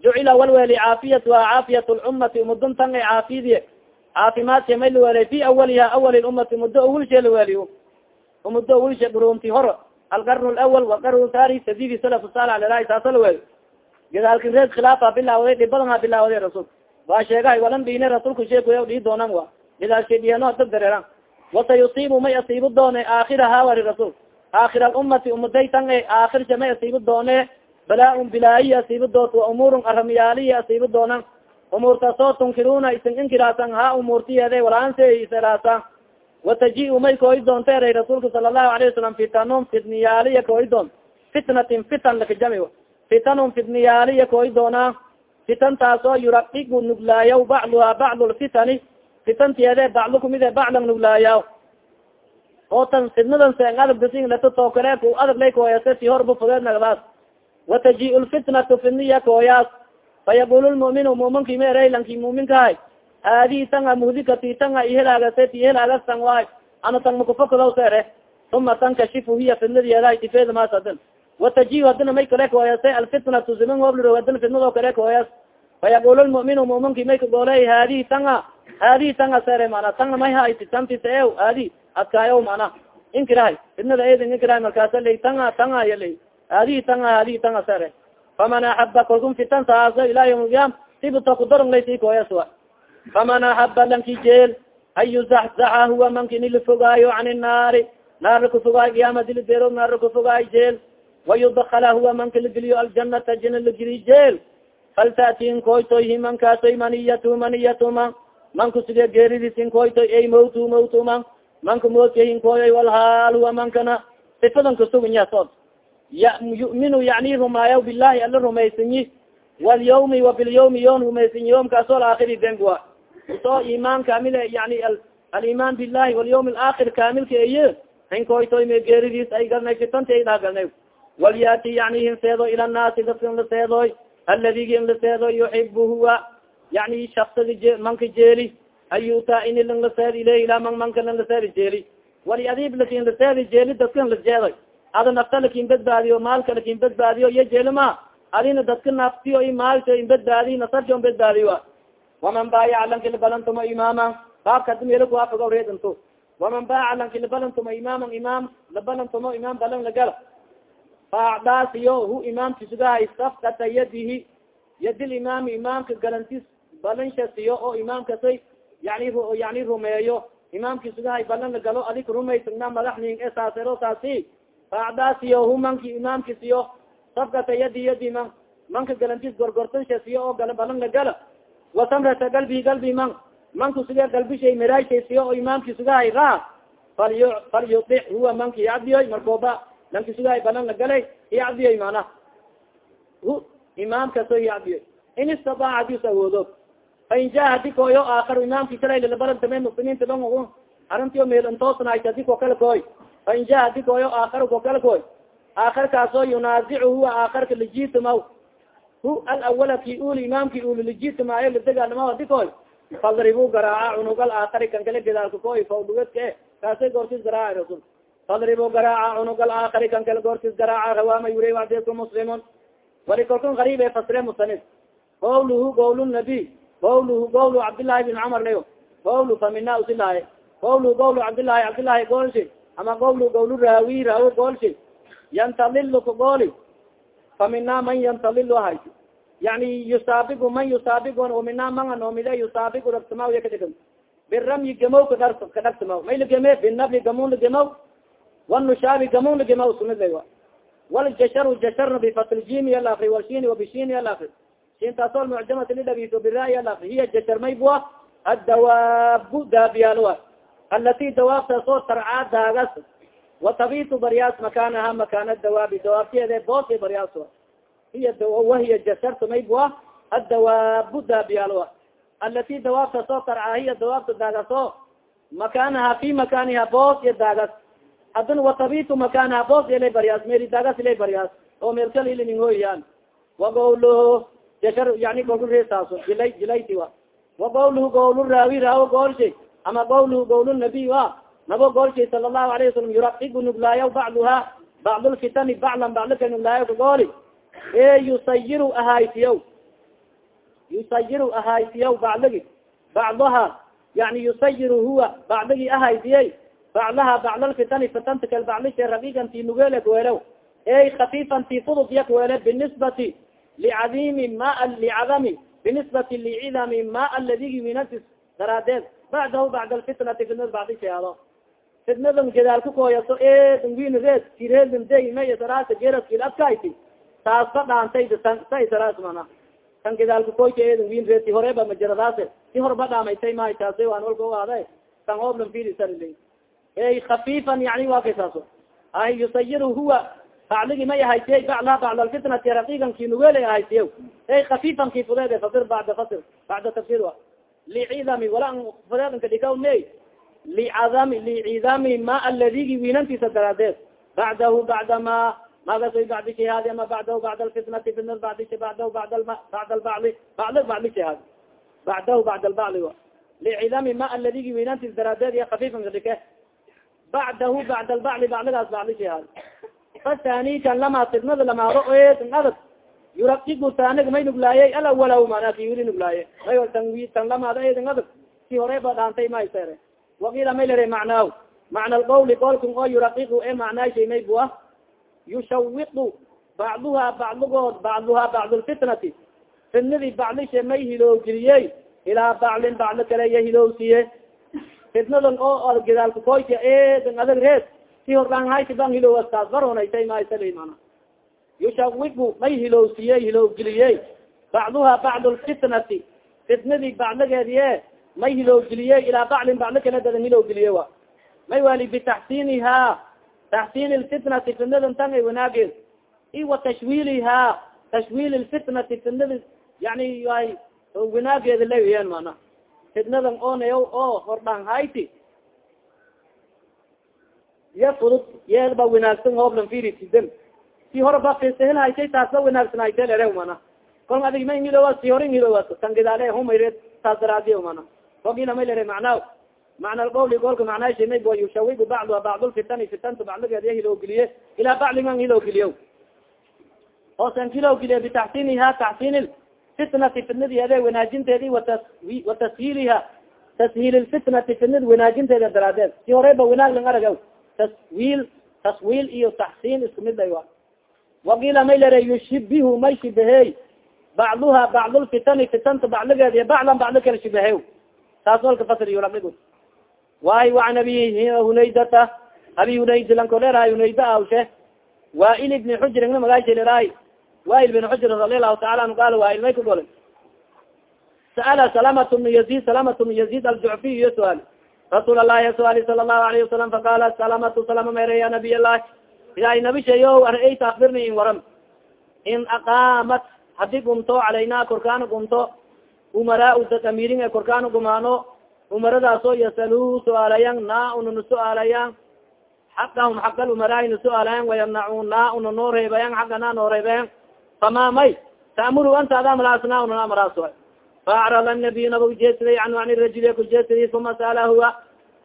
jucila walweli caafiyatuha caafiyat lummati umudun tan e caafiyadiye caafimaadka may laweley fi awaliha awali ummati mudo awilshe laweliyo umudo awilshe gurumti hor alqarn lawal walqarn thani sadidi salaf saalح lilahi saasa laweli gadaalkin reed khilaafa bilaawday dhibadan ha bilaawday rasul waa sheegahay walan dhine rasulka sheekuya dhii doonan wa? Gadaashediyano dad dareeran wasayusiibu may asiibu doone aakhiraha wari rasul aakhir alummati umaday tan e aakhirsa may asiibu doone balaa-un bilaayi asiibu doot wa umuurun aramiyaaliyi asiibu doonan umuurtasoo tunkiruna isin inkiraasan ha umuurtiyeede walaanse iseraasa wataji may kooy doonta eray rasuulka sala allahu alayhi wasalam fitanum fitniyaaliya kooy doon. Fitnatin fitan lakajami fitanum fitniyaaliya kooy doonaa. Fitantaasoo yuraqigu nuglaayaw bacduha bacdu lfitani fitanteede bacdo kumide bacdan nuglaayaw. Oo tan fidnadan sen adag dasin lato tookale ku adag lay kooyase horba fudeed nagdaas wataji lfitnatu fidniya kooyaas fayaqul lmuminu muminki mereylanki muminkahay haadihi tanga muhdikati tanga ihelaagase ti ihelaagasan waay ana tang makufakadaw sere uma tankashifu hiya fidnadiyeedahay tifeeda maasadan wataji hadina may kale kooyase alfitnatu siman hobliro hadina fidnado kale kooyas fayaqul lmu'minu muminki may kagooley hadihi tanga hadihi tanga sere mana. Tanga may hayti tantisa e hadi. Adkaayo mana. Inkirahay fidnada edin inkirahay markaasa ley tanga tanga ya ley hadihi tanga hadihi tanga sere faman axaba kalkun fitan saaso ila yawm lqiyam sibta kudorong laysi koyaswa faman axaba lanki jeel an yuzaxzaxa huwa manki ni lafogaayo can innaari naar lakufogaayo qiyaama dilideero naar lakufogaayo jeel wayudakala huwa manka lageliyo aljanata jina lageli jeel faltaatin koytoy himankaasoy maniyatu maniyatuma manku sige geeridis inkoytoy ay mawtu mawtuma manka moodka hinkooyoy walhaal huwa mankana sifadan kasuginyasod ya yuminu yani rumaayaw bilahi ala rumaysanyi walyawmi wa bilyawmi yon rumaysanyi yomkaaso alaakhiri bengua so iman kamil yani aliman bilahi walyawm alaakhir kamilka eye hinkoytoy me geeridis ay galnay fitanta ay dhagalnay walyati yani hinseedo ila naasi dadka in laseedoy aladigi in laseedoy yuxibu huwa. Yani shaksadi manka jeeli an yuta ini lang laseed ile ilaa man manka lang laseedi jeeli wali adib laakiin laseedi jeeli dadka lajeedoy ada nafta laakiin badbaadiyo maalka laakiin badbaadiyo iyo jeelima adina dadka naftiyo i maalka in badbaadiy nasarka on badbaadiyo waman baayac lankila balantuma imaama baabka adi meelo kuwaafago reedanto waman baaca lankila balantuma imaama imaam labalantumo imaam balan lagala faacdaas iyo hu imaamki sugahay safkata yadihi yadil imaami imaamka galantis balansha siyo oo imaamkasay yani yani rumeeyo imaamki sugahay balan lagalo adik rumaysagna madaxning e saasero saasi faacdaas iyo hu manki imaamki siyo safkata yadi yadi man manka galantis gorgortansha siyo oo gala balan lagala wasamrata galbi galbi man manku suga galbishay meraashay siyo oo imaamki sugahay ra fal falyudic huwa manki yacdiyoy markooba lanki sugahay balan lagalay yacdiyoy mana hu imaamkaso yacdiyoy in istaaa hadis awoodo fain ja hadi koyo aakar imaamki kalalabarantame muslimiinta long arintio meelantoosnayt hadi ko kala koy fain ja hadi koyo aakar ko kala koy aakarkaasoo yunaazicu huwa aakarka lijitmaw hu alawala ki uli imaamki uli lijitmaayo ladegaalama hadi koy fadribu garaaca cunugal aakari kan kala gadaalka koy fawdugadka kaasay goortis garaaca rasul fadribu garaaca cunugal aakari kan kala goortis garaaca rawaama yuri wadeku muslimun wali kalkun gariib e fasire musanif qawluhu qawl nabi qawluhu qawl cabdillaahi bin cumar layo qawlu famina usilaaye qawluhu qawl cabdillaahi cabdillaahi goolshi ama qawlu qawl raawi raawi goolshi yantalilu ka gooli famina man yantalilu ahay yani yusaabigu man yusaabigun umina manga noomide yusaabigu dhagsamaw ya kadhigan biramyi gamow kadha kadhagsamaw may lageme binabli gamun lagemaw wannushaabi gamun lagemaw sunid lay waljasharu jasharna bifatljimi alakri walshini wabishini alakri shintaasoo mucjamati lidhabiso biraay alakri hiya jashar maybua addawaabu daabiyaalwa alati dawaabtaasoo tarcaa daagas watabitu baryaas makaanaha makaana dawaabi dawaabtiyeede boosay baryaas hiya wahiya jasharta maybua addawaabu daabiyaalwa alati dawaabtaasoo tarcaa hiya dawaabta daagaso makaanaha fi makaaniha boos iyo daagas hadana watabitu makaanaha boos ilay baryaas meri daagas ilay baryaas oo meelkal iliningoyaan wagawluhu jashar yani golku reesaaso jilay jilayti wa wagawluhu gawlu raawi raawo goolshay ama gawluhu gawl nabiy wa nabo goolshay sala allahu alayh wasalam yuraqibu nuglaayaw bacduha bacd lfitani baclan baclika nuglaayaw ka gooli e yusayiru ahaytiyaw yusayiru ahaytiyaw bacligi bacdaha yani yusayiru huwa bacligi ahaytiyay baclaha baclalfitani fitanta kal baclishe raqiiganti nugele kuwelew ey kafifan ti fudud ya kuwele binisbati licadimi ma licadami binisbati licidami ma aladigi winantis daraadeed bacdahu bacd alfitnati fitnad bacdisheado fitnadan gadaalka kooyaso eedan win reed tireedande may saraasa geraskil adkayti taas ka dhaantay sa saraas mana kan gadaalka koyka eedan win reed ti horeba majaradaase ti horba dhaamaytay mahay taasa waan walka oaada kan oblan filisaril ey kafifan yani waa kay saaso ay yusayiru huwa bacligi may ahaytiye baclaha bacd alfitnati raqigan kinuwele ahaytiye ey kafifan ki fudeed fasir bacda fasir bacda tafsir a licidami wala fudeedanka dhikaw me licadami licidami ma aladigi winantiisa daraadeed bacdahu bacda ma magasoy bacdi shahaadi ama bacdahu bacd alfitnati fitna bacdi bacdahu bacd bacd albacli bacd bacdi shahaadi bacdahu bacd albacli a licidami ma aladigi winantiisa daraadeed iyo kafifan ka dhike bacdahu bacd albacli bacligaas bacli shahaadi fasani kan lama fitnada lamaado eedan adag yuraqigu tanig may nuglaayey alawalaw mana ki wili nuglaaye may tan lamaada edin adag si hore ba dhaantay maysere wakiila may lere macnaaw macna alqawli qolkun oo yuraqigu e macnaashay may bua. Yushawiqu bacduha bacdigood bacduha bacd lfitnati fitnadii bacdishe may hilowgeliyey ilaa baclin bacdo kale iya hilowsiye fitnadan oo gidaalkakoyka eedan adag reed si hordhaanhaysi ban hilowastaas baronaysay maysali mana yushawiqu may hilowsiye hilowgeliyey bacduha bacd lfitnati. Fitnadii bacdigeediye may hilowgeliye ilaa baclin bacdo kale dadan hilowgeliye wa. May wali bitaxsiniha taxsin lfitnati fitnadan tan ay wanaageed i wa tashwiiliha tashwiil lfitnati fitnada yani ay wanaageeda leeyahen mana fitnadan oonay oo hordhaan hayti. Ya fudud yeelba wanaagsan hooblan firi sidan si horeba fisahel haysay taasba wanaagsan hayte lere mana kol adig ma hilowa si hore hilowa tan gidaale humayre taas daraadiy mana ogila may lere macnaa macna alqawli golka macnaasha may bo yushawigu bacduha bacd lfitani fitanta bacdigeed ya hilowgeliye ilaa bacliman hilowgeliyo oosan hilowgeliye bitaxsiniha taxsin fitnati fitnadiede wanaajinteedi wa tashiiliha tashiil lfitnati fitnadi wanaajinteeda daraadeed si horeyba wanaag lang arag taswiil taswiil iyo taxsiin isku mid ay a wakiila may lere yushibihu may shibahey bacduha bacd lfitani fitanta bacdigeed iyo bacdan bacdo kala shibahe taas walka fasriyolamig waay waan abi hunaydata abi hunayd lankoleerahay hunayda awshe waail ibni xujrin magaashaleraay wail bin xujr radialahu taala anu qaal waail may ka golay sa'ala salamat bnu yazid salamat bnu yazid aljucfiy iyo suaali rasuul allahi suaali sala allahu alayhi wasalam faqala salamatu salama mere ya nabiy allahi ilahay nabi sheeyo arayta akbirni in waram. In aqaamat haddii gumto calayna korkaana gumto umaraa dad amirin e korkaana gumaano umaradaasoo yasalu suaalayan na una na suaalayan xaqahum xaqa lumaraai na suaalayan wayamnacuun na una noo reebayan xaqana noo reebayan fama may? Taamuru anta ada malaasna una amaraas faacrada nabiy nabag jeedsaday canhu an rajul kujeedsaday uma saala huwa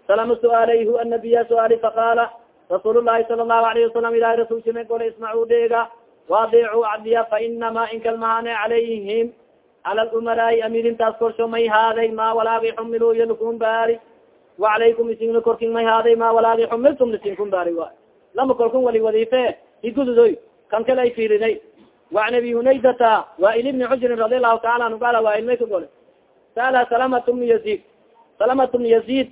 salama suaalay hu anabiya suaali faqaala rasuul llahi sala allahu alayhi wasalam ilahi rasulsime gole ismacuu dheega waadicu cadiya fainama inkalmahane calayhim cala lumaraai amirintaas korsho may haaday ma walaagi xumiluu iyo lukun baari. Wacalaykum isingna korkin may haaday ma walaagi xumiltum lisinkun baari. Wa lama korkun wali wadiife igududoy kan kale ay fiirinay. Waan abi hunaydata wail ibni xujrin radi allahu taala anu gaala waa ilmay ka gole saala salamat bnu yazid. Salamat bnu yazid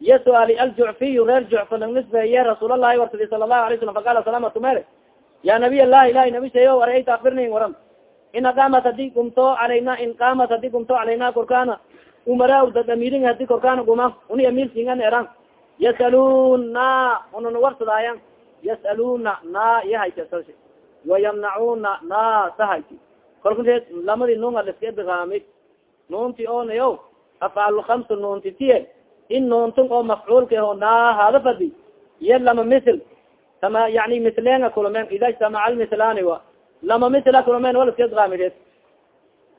iyo suaali aljucfiy reer jucfa lang nisbeeye rasuul allahi warsadi sala allahu alay slam faqala salamatu mere ya nabiy allahi ilahi nabi sheeyo arayta akbirni waram. In aqaamat haddii gumto calayna in qaamat haddii gumto calayna korkaana umara dad amirin haddii korkaana guma uni amirsingan eran yasaluna unana warsadaayan yasaluna na yahaysa wayamnacuna na sahayti kolka lamadi nunga liska idgaami nuunti onayo afcaal kamsa nuunti tiye in nuuntun oo mafcuulka ho naa hada fadi iyo lama misl tama yani mislenga kulamen ida ijtamaca almislani wa lama misla kulamen wala iska idgaamideed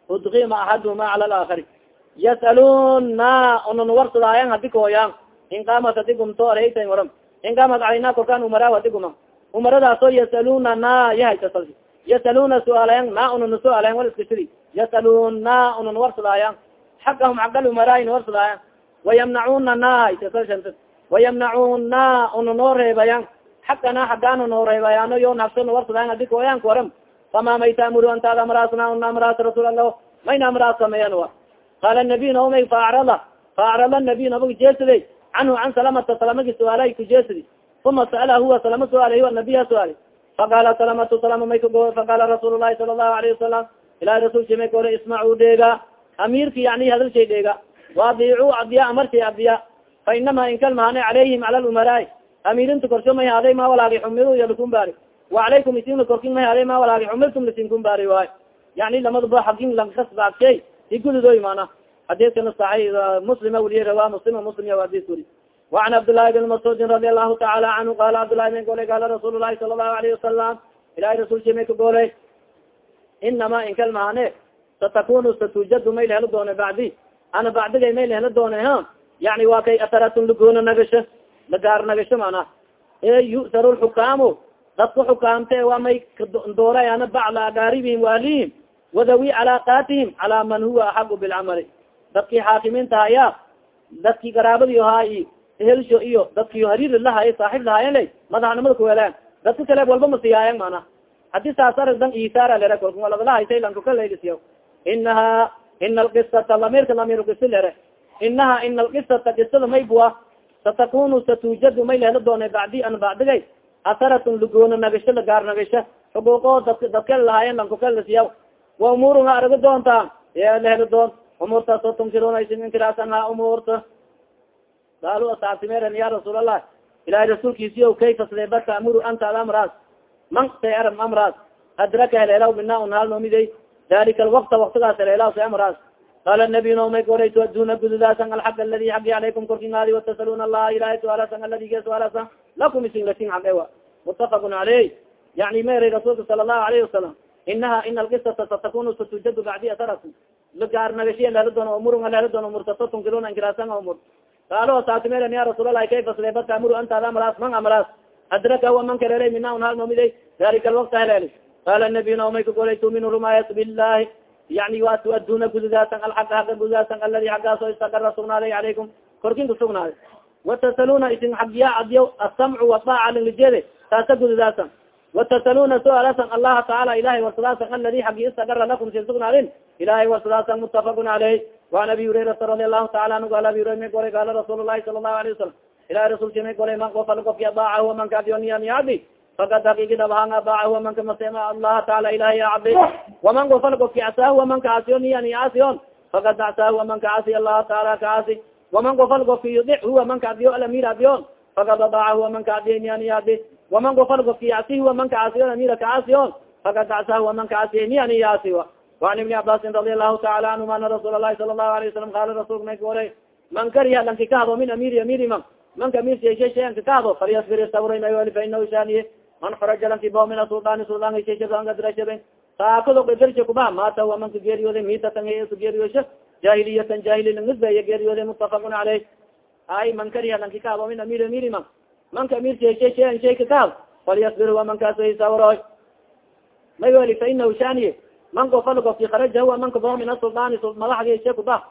udkima axaduma cala alaakari yasaluna unan warsadaayan hadi kooyaan in qaamat hadi gumto areyta waram in qaamat calayna korkaan umara hadi guma umaradaasoo yasaluna na yahaysa yasaluna suaalayan na unana suaalayan wal iska sidi yasaluna unan warsadaayan xaqahum xagal umaraayna warsadaayan wayamnacuna na wayamnacuna una noo reebayan xaqana xaggaana noo reebayaano yo nafsona warsadaayan adi kooyan waram fama may taamuru antaada amraasna una amraas rasuul allah mayna amraas sameeyan wa qaala nabiy naomay faacrada faacrada nabiy nabag jeesaday canhu can salamata salamagi suaalay ku jeesadi uma sa'ala huwa salama suaalay huwa nabiya suaali faqala salamatu salama may kago faqala rasuul lahi sala allahu alayhi wasalam ilahi rasulki may kore ismacuu dheega amirki yani hadal shay dheega waadiicuu adiyaa amarkay adiya fa inama inkalmaane calayhim cala lumaraai amirinta korsho may haday ma walaagi xumido yalakun baari wacalaykum isina korkin may haday ma walaagi xumiltum lasinkun baari waayo yani lamadaba agin lankasbaagshay igududoy mana hadiskana saxi muslima weliye rawa muslima muslim ya hadis weli wacan cabdillaahi bin mascuudin radi allahu tacaala canhu qaala cabdillahi min gole qaala rasuul lahi sala allahu alayhi wasalam ilahay rasuulki may ka goley inama inkalmaane satakunu satujadu may lahelo doone bacdi ana bacdigay may lehelo doone ha yani waa kay asaratun lagona nagasho lagaar nagasho mana e yu'sar lxukaamu dadka xukaamte waa may doorayana bacda agaaribihim waalihim wadawi calaaqaatihim calaa man huwa axaqu bilcamali dadkii xaakimiinta haya dadkii garaabadii haay ehelsho iyo dadkii hariir lahay saaxib lahaayale madaxnimada kuwelaan dadka kale walba masiyaayan mana haddii saas aragdan isaara lere kolkuladalahaysalankukalasiya inaha ina alkisata lamirka lamir kisi lere inaha ina alkisata kisada maybua satakunu satujadu may lehla doona bacdi an bacdigay asaratun lugoona nagasho lagaar nagasho xuquuqo dad dadka lahaayen lankukalasiya wa umuurunga araga doontaa ya lehla doon umuurtaasoo tunkirunaysin inkiraasanha umuurta qaalu asaabtimeeren ya rasuul allah ilahay rasuulkiisiyo kayfa sidee ba taamuru anta ad amraas man say aram amraas adraka heleelaw mina un hal nomiday dalika alwakta waktigaas say amraas qaala nabiy naomay koray tuaduna gududaasan alxaq aladi xaqi alaykum korkin aadi watasaluna allaha ilahay suaalasan aladi ge suaalasan lakum isin lasin xaqewa mutafaqun caleyh yani meeray rasuulka sala allahu alayhi wasalam inaha ina alkisata satakunu satujadu bacdi asaraku lagaar nagashiya lehla doon umurunga lehla doon umurtato tunkiruna inkiraasan umur qaalo saatimelan ya rasuul allahi kayfa sideba taamuru anta ada amalaas man amalaas adraka huwa man kalelay mina un hal nomiday dalika alwakta heleeli qala nabiy naumay kagolay tumin rumaayat bilahi yani atuaduna gududaasan alaq aa gududaasan aladi aggaas o istakara sugnaaday alaykum korkin kusugnaaday watasaluna isin agya adiyo asamcu wadaacalinlijede taasa gududaasan watasaluna suaalasan allaha taala ilahay warsadaasan aladi agi istakara lakum si sugnaadin ilahay warsadaasan mutafaqun aleyh waan abi hurairata radi allahu taala anhu al abi hurayr may golay qaala rasuul lahi sala lahu alay wasalam ilahay rasulka may golay man ofal qofki adaaca huwa mankadiyo niyaniadi fakad hakigi dabhaan adaaca huwa manka masema allaha taala ilahi acabdi waman ofal ofki asaa huwa manka asiyoniyani asiyon fakad asaa huwa manka asi allaha taala kaasi waman ofal ofki yudic huwa manka adiyo alamir adiyon fakad adaaca huwa manka adiyoniyani adi waman ofal ofki asi huwa manka asiyon amira kaasiyon fakad asaa huwa manka asiyoniyani asiwa وan iبni cabاsin رadi الlahu taala anهum ana rasuul الlahi sala الlahu عlaه وsalam qala rasulka may kaoray man kariha lanki kahado min amiri amiri man manka amir shay shay anka kahado falyasbir sabray mayoli fa inahu shaniye man faraja lankibamina suldaani suldaanka sheshada angadirashada saakado bebersha kuba mata wa manka geeriyooday miitatan heesu geeriyoosha jahiliyatan jahili langisbeeya geeriyooday mutafakun caleyh ay man kariha lanki kaabo min amir amiri man manka amir sheeshe sheean sheeka kaab falyasbir wa mankaas hisawroy may weli fa inahu shaniye man kofal kofki kharaja huwa manka bo min asuldaani madaxdi she kuba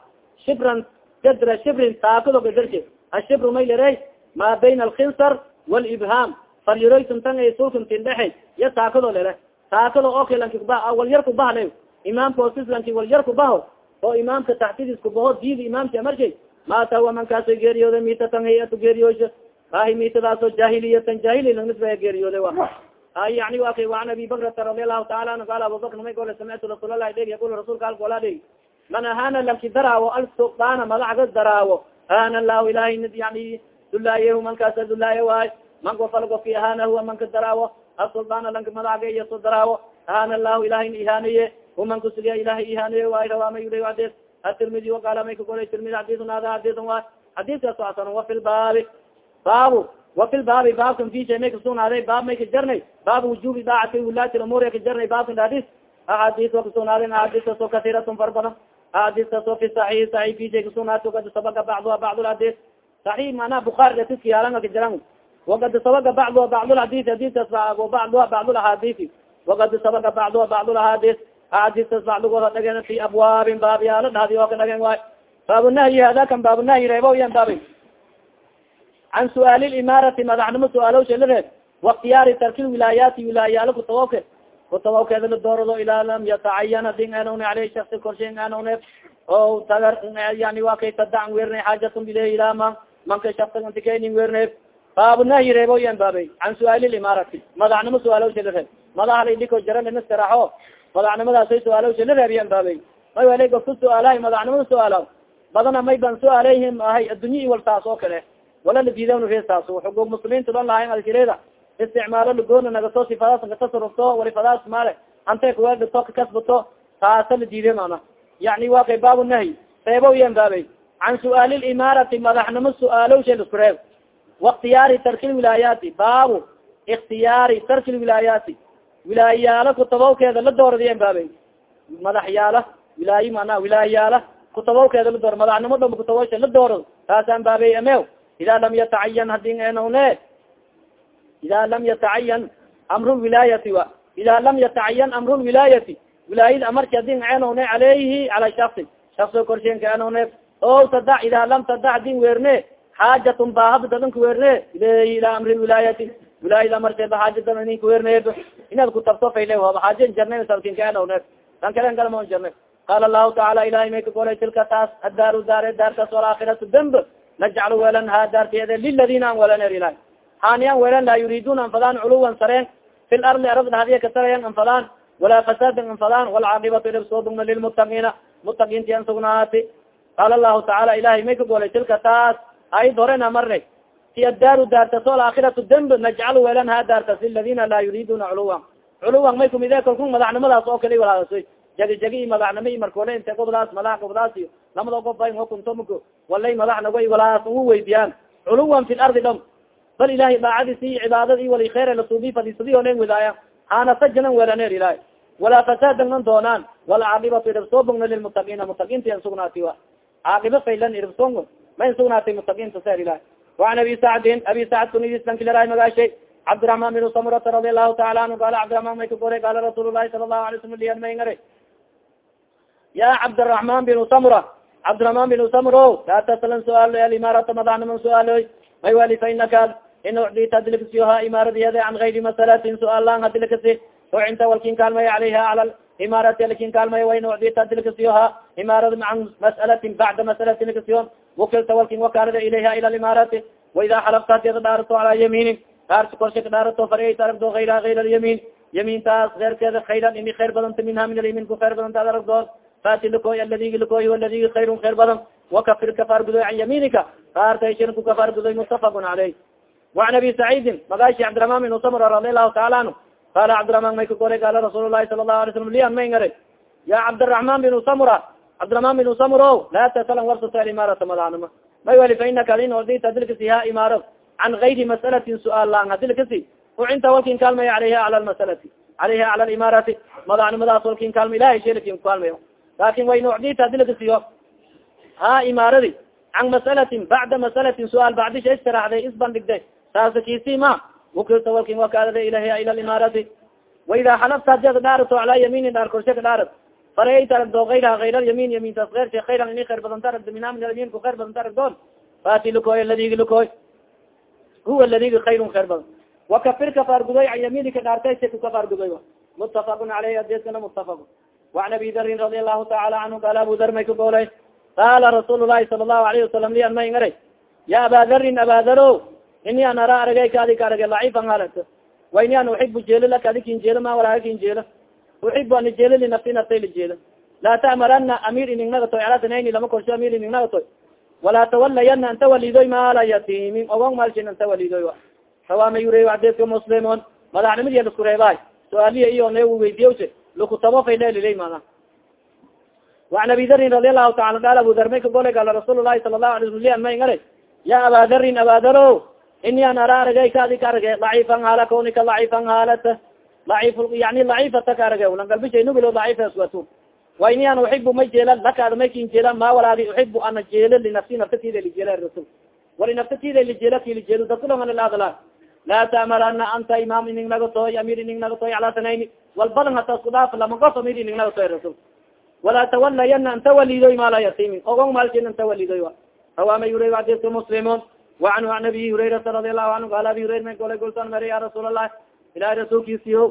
shibran jadra shibrin saakado bebersha ashibru may lerey ma bayna alkinsar waalibham faryaroytun tan ay sulkuntin dhexe ya taakado lere taakado oki lanki kuba wal yar kubahale imaamka osis lanki wal yar kubaho oo imaamka taxtidis kubaho diidi imaamka marshay maata huwa mankaaso geeriyooda mitatan hayatu geeriyoosha ahi mitadaaso jahiliyatan jahili langnisbaya geeriyooda wa ay yani wa kay an abi bakrata radi alahu taala anhu qaal abubakr may gole samictu rasuulalah dheg yaqul rasulka alkola dheg man ahana lanki daraawo alsulطana madaxga daraawo ahana lahu ilahay yani dulaaye mankaasa dulaaye waay man gofal gofki ahana huwa manka daraawo asulطana lanka madaxga iyaso daraawo ahana lahu ilahay ihaaniye human kusugiya ilahay ihaaniye waay rawaama yuri adis atirmidi waqaala may kagolay tirmidi xadisun hada xadisun waay xadiskaas asan wafi lbaabi baabu wafi lbaabi baabkan fisha may kasugnaaday baab may ka jarnay baab wujubi daacati wulaati umuur ka jarnay baabkan adis axaadiis wa kasugnaaden axaadistaasoo kasiiratun far badan axaadistaasoo fi saxiix saxiix fisha kasugnaati wakad sabaga bacduha bacd lxadis saxiix manaa bukaari atiska yaalanga ka jaran wakad sabaga bacduha bacd lxadis hadiskaas bacduha bacd laxaadisi wakad sabaga bacduha bacd laxaadis axaadistaas bacdigooda dhagen fi abwaabin baabyaalo dhahdi oo ka dhagen waay baabunahyi hada kan baabunahyi reebo yan baabi can suaali limaarati madaxnimo su'aalowsha la reeb wakhtiyaari tarki wilaayaati wilaayaalo kutawawke kutawawkeeda la doorado ilaa lam yatacayan hadin anone aleyh shasi korshen anone o tagar yani wa kay tadac werne xaajatun ileyh ilaa ma manka shasiantikanin werne baabu nahyi reebo yan baabay can suaali limaarati madaxnimo su'aalowsha la reeb madahala idhiko jaraninaskaraxo madaxnimadaasay su'aalowsha la reeb yan baabay may wala gofka su'aalahay madaxnimada su'aalaw badana may ban su'aaleyhim ahay addunya i waltaas oo kale wala ladiidan reestaas xugug muslimiinta dhan lahayn alkireeda isticmaalo lagoona nagato sifadaas nakatasarufto walifadaas male ante kuwedito kakasbato taasa la diiday mana yani wa kay baabu nahyi reebo yan baabay can suaali limaarati madaxnimo su'aalow shay isku reeb wakhtiyaari tarki lwilaayaati baabu ikhtiyaari tarki lwilaayaati wilaayayaala kutabawkeeda la dooradayan baabay madaxyaala wilaayi mana wilaayayaala kutabawkeeda la door madaxnimo dhamba kutabawsha la doorado taasaan baabay amew ida lam yatacayan hadin enone ida lam yatacayan amru lwilaayati wa ida lam yatacayan amru lwilaayati wilaayada amarki adin enone aleyhi cala shaksin shakso korshenka enone o tadac ida lam tadac din weerne xaajatun baahaba dadanka weerne ilayhi ila amri lwilaayati wilaayada amarteeba xaajadan ninka weerneeb inaad kutabto fayle haba xaaja jarne sabkinka enone dan kalen galma jarne qala lahu taala ilahay may ka golay tilka taas addaaru daare daartaas walaakhiratu demb najcalu welan ha daartiyade liladina an welan er ilahi haaniyan welan laa yuriduna anfadaan culuwan sareen. Fi lardi arad dhadiya kasarayan anfadaan walaa fasaadan anfadaan walcaaqibatu iribsoodugna lilmutaqiina mutaqiinti an sugnaati. Qaala lahu tacaala ilahay may ka golay tilka taas aid horena marnay ti addaaru daartas alaakhiratu demb najcalu welan ha daartas liladina laa yuriduna culuwan culuwan may kumide kalku madaxnimadaas oo kali walaasoy jagi jagi i madaxnimo i markole inte gobdaas madax gobdaas iyo lamada gob bay kuntomko walay madaxnago walaas u weydiyaan culuwan fi lardi dhom bal ilahay daacadiis i cibaadad i wali kheer lasuubi fadisadi o len widaaya hana sajanan welaneer ilahay walaa fasaadan nan doonaan walcaaqibatu iribsoobogna lilmutaqiina mutaqiinta an sugnaati a caaqiba faylan iribsoongo ma in sugnaatay mutaqiinta ser ilahay waan abi sacdin abi sacd kunidislankilaray magaashay cabdiraحman bin samurata radi allahu taala anhu qala cabdiraحman may ka goray qala rasuul lahi sala lahu alay slam liyan may ngara ya cabdالرaحman bin samra cabdiraحman bin samro laa taslan suaalo alimaarata madaxniman suaaloy may wali fa inaka in ucdita dilkasiyoha imaaradiyeeda can gayri masalatin suaal lang hadilkasi ucinta walkin kaalmay alayha cala imaarati alkin kaalmay wain ucdita dilkasiyoha imaarad can masalatin bacda masalatin kasiyon wakilta walkin wakaalada ilayha ila limaarati waida xalafta hadiyada dhaarato calaa yamiinin dhaarta korsha ka dhaarato fareyta aragdo ayra ayr alyamiin yamiintaas keyrkeeda khayran ini khayr badanta minha min alyamin ku khayr badanta ad aragdood fati likoy aladigi likoy aladigi khayrun khayr badan wakafir kafaar gudoy can yamiinika kaartayshir ku kafaar gudoy mutafaqun caleyh وan abi saciidin magashi cabdiraحman bin samr radi allahu taala anhu qala cabdiraman may ka goray qaala rasuul lahi sala lahu ala slam lian may ngara ya cabdiraحman binu samura cabdiraحman binu samuro laa tasalan warsasel imaarata madaanima may wali fa inaka adin ordita dilkasi ha imaaro can gayri masalatin suaal laan hadilkasi ucinta walkin kaalmay alayha ala lmasalati alayha ala limaarati madaanimadaas walkin kaalma ilahay sheelkin kaalmayo laakin wayn ordita dilkasiyo ha imaaradi can masalatin bacda masalatin suaal bacdisha istiraxday isbandhigday saasa kiisi ma mukirta walkin wakadada ilahiya ila limaarati waida xalafta hadi ad dhaarato calaa yamiini dhaar korshe ka dhaarat farayayta aragdoo ayraha ayr alyamiin yamiintaas keyrte ayran ini keyr badanta aragdo min amri alyamin ku keyr badanta aragdoon faati lukoy aladigi lukoy. Huwa aladigi kayrun keyr badan. Wakafir kafaargudoy an yamiini ka dhaartay se ku kafaargudoy mutafakun aleyh adeskana mutafak waan abi darin radi allahu taala canhu qaala abu dar may ka goolay qaala rasuul lahi sala allahu alayhi wasalam li an may ngaray. Ya aba darin aba daro ini an ara aragay kaadi ka arage lacifan halat wa ini an uxibu jeelo laka adi kin jeelo ma walaaga kin jeelo uxibu ani jeelo linafsi naftay lijeelo laa ta'marana amir iningnaga toy alatanayni lama korsho amir iningnaga toy walaa tawalayana anta walidoy maala yatimin ogon maalshin anta walidoy rawaama yurey adeska muslimon madaxnimadiya lasku reebaay su'aaliya iyo ne weydiiyawse lakutabo faylelilay mana. وan abi darin radi alahu taala qaal abu dar may ka golay qaala rasuul lahi sala lahu alay slam may ngara ya aba darin abadaro ini an ara aragay kaadi ka arage lacifan haala kaunika lacifan haalat laif yani lacifata ka arage lan galbishay nugilo lacifaswatu wa ini an uxibu may jeelan lakaada may kin jeelan ma walaagi uxibu ana jeelo linafsi naftatida lijeela rasul wali naftatida lijeela ki lijeelo dadkulongaladala laa ta'marana anta imaam ining naga toy amir ining naga toy calaa tanayni walbadan hata isku dhaaf lama gof amir ining naga toy rasul walaa tawalayana anta walidoy maala yatimin. Ogon maalkin anta walidoy a rawaama yurey adika muslimon waanhu an abi hurayrata radi allahu anhu qaala abi hurayra may golay gulsan mari ya rasuul allah ilahay rasuulkiisiyo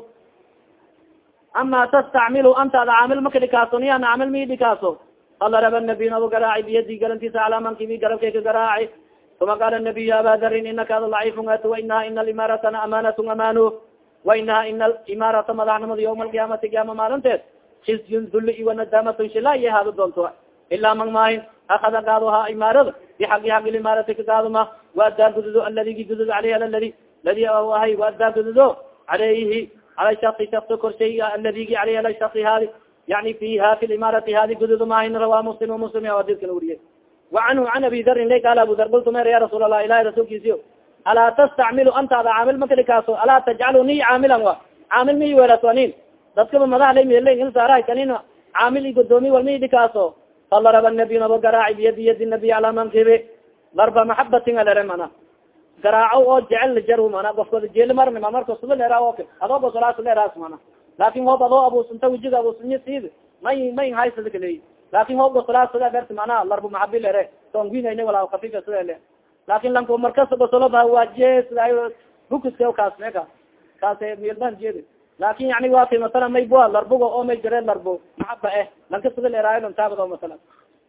ama tastacmilu anta ada caamil makadhikaaso niya naamil midhikaaso fadaraba nabiy nabo garaaci biyadi galantiisa calaa mankibi garabkay ka garaaci uma qaala nabiy aba darin inaka ada lacifun at wainaha ina alimaratana amaanatun amaano wainaha ina alimarata madaxnimada yawma alqiyaamati qiyaama maalinteed khizyun dulli iwa nadamatun shila iyo haado doonto ilaa mang maahin akada gaadoha imaarada bixaqi xaqi limaarati ka gaadoma waadaa gududo aladigi gududo aleyh aladi ladi ahay waadaa gududo aleyhi ala shaki shakso korshay aladigi aleyh ala shaki hadi yani fiha fi limaarati hadi gududo maahin rawaa muslim muslim adidkana wuriye wacanhu can abi darin lay qaala abu dar kultu mer ya rasuul allah ilahi rasuulkiisiyo alaa tastacmilu antaada caamil makalikaaso alaa tajcalu ni caamilan wa caamil mi weelaswanin dadkaba madax lay mel saara kanin caamil i godoomi walmi dhikaaso falaraba nabiy nabo garaaci biyadi yadi nabiy alaa mankibi darba maxabatin alere mana garaaco oo jecel lajar mana gofkooda jeeli marni ma marka suba leera ok adoo gosolaas leeraas mana laakin hoob adoo abuusunta wejiga abuusunya sid may may haysada kaleey laakin hoob gosolaas sida berti mana larbu maxabi lere toongwinayna walaa kafifa sida le laakin lanko markas gosolo waajiye sida bukuska kaas meka kaas milban jeedi laakin yani waa kay masala may bua larbuga oo may jare larbo maxaba eh lanka sida leeraayo taabado masala.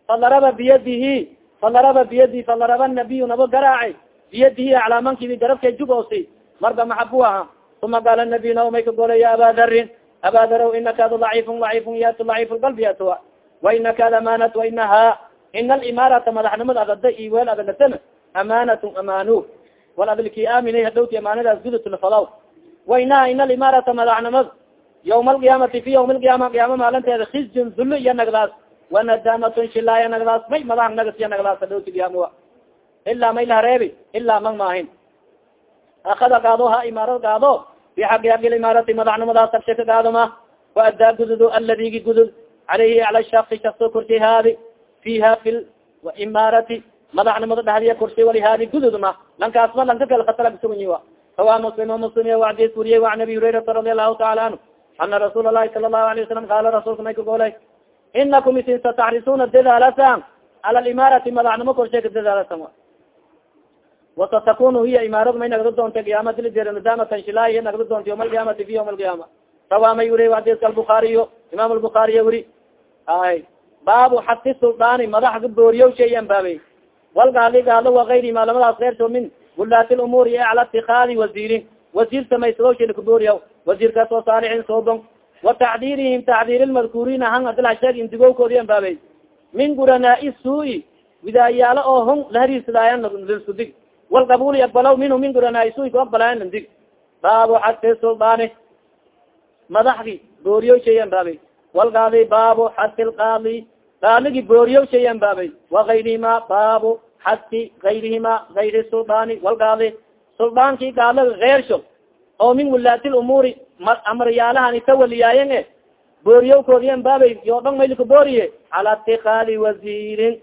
Falaraba biyadihi falaraba biyadihi falaraba nabiyu nabo garaaci biyadihi aclaamankibi garabkay jugoosi marba maxabu aha. Uma qaala nabiy nao may ka golay ya aba darin aba darow inaka adu lacifun lacifun yatu lacif lqalbi yatuwa wa inaka ad amanat wa inaha ina alimaarata madaxnimada adada iweel adagatana amanatun amanu wal adlki aaminay hadhowti amaanadaas gudutulfalaw wa inaha ina alimaarata madaxnimad yawma alqiyaamati fi yawma alqiyaama qiyaama maalinteeda khizyun dullo iyo nagdaas wanadamatun shilaaya nagdaas may madax nagas iyo nagdaas hadhowti qiyaamua ilaa may lahareebi ilaa mang maahin akada gaado ha imaarad gaado fi xagi agi imaarati madaxnimadaas abshe ka gaado ma waadaa gudud aladigi gudud alayhi ala shaki shakso korsi haadi fiha fi imaarati madaxnimada dhahdiya korsi wali haadi gudud ma lankaas ma lanka kal khatara kasuganyi wa rawa muslim muslim ya wacdis wuriye an abi hurayraa radi allahu taala anhu ana rasuul lahi sala lahu alayه wasalam qaala rasuulka may kagoolay inakum isin sataxrisuna dadaalasan ala limaarati madaxnimo korshe ka dadaalasan a wasatakunu hiya imaaradu may nagdo doonta qiyaama dili deer nidaamatan shilaahiya nagdo doonta yawma alqiyamati fi yawma alqiyama rawa may wuriye wadiska albukaariyo imaam albukaariya wuri ay baabu xati suldaani madax ka booriyow sheyan baabey walgaali gaalo wa gayrima lamadaas keyrso min gulaati lumuuri e cala اtikaadi waziirin wasiir samaysado shila kabooriya wasiirkaas oo saalixin soobon وatacdirihim tacdir lmadkuuriina han adila sheeg indigowkoodi an baabey min guranaa sui widaayaalo oo hon lahariirsadaayan liskudig walqabuli aqbalaw minhu min guranaasu ku aqbalayan landig baabu xati suldaani madaxdi booriyo shayan baabay walgaadi baabu xati lqaali qaaligi booriyo shayan baabay wagayrihima baabu xati gayrihima gayri suldaani walgaadi suldaanki gaalaga keersho oo min wulaati lumuuri amaryaalahan tawaliyaayen e booriyowkoodiyan baabay yoo dhan maylika booriye cala itikaadi waziirin.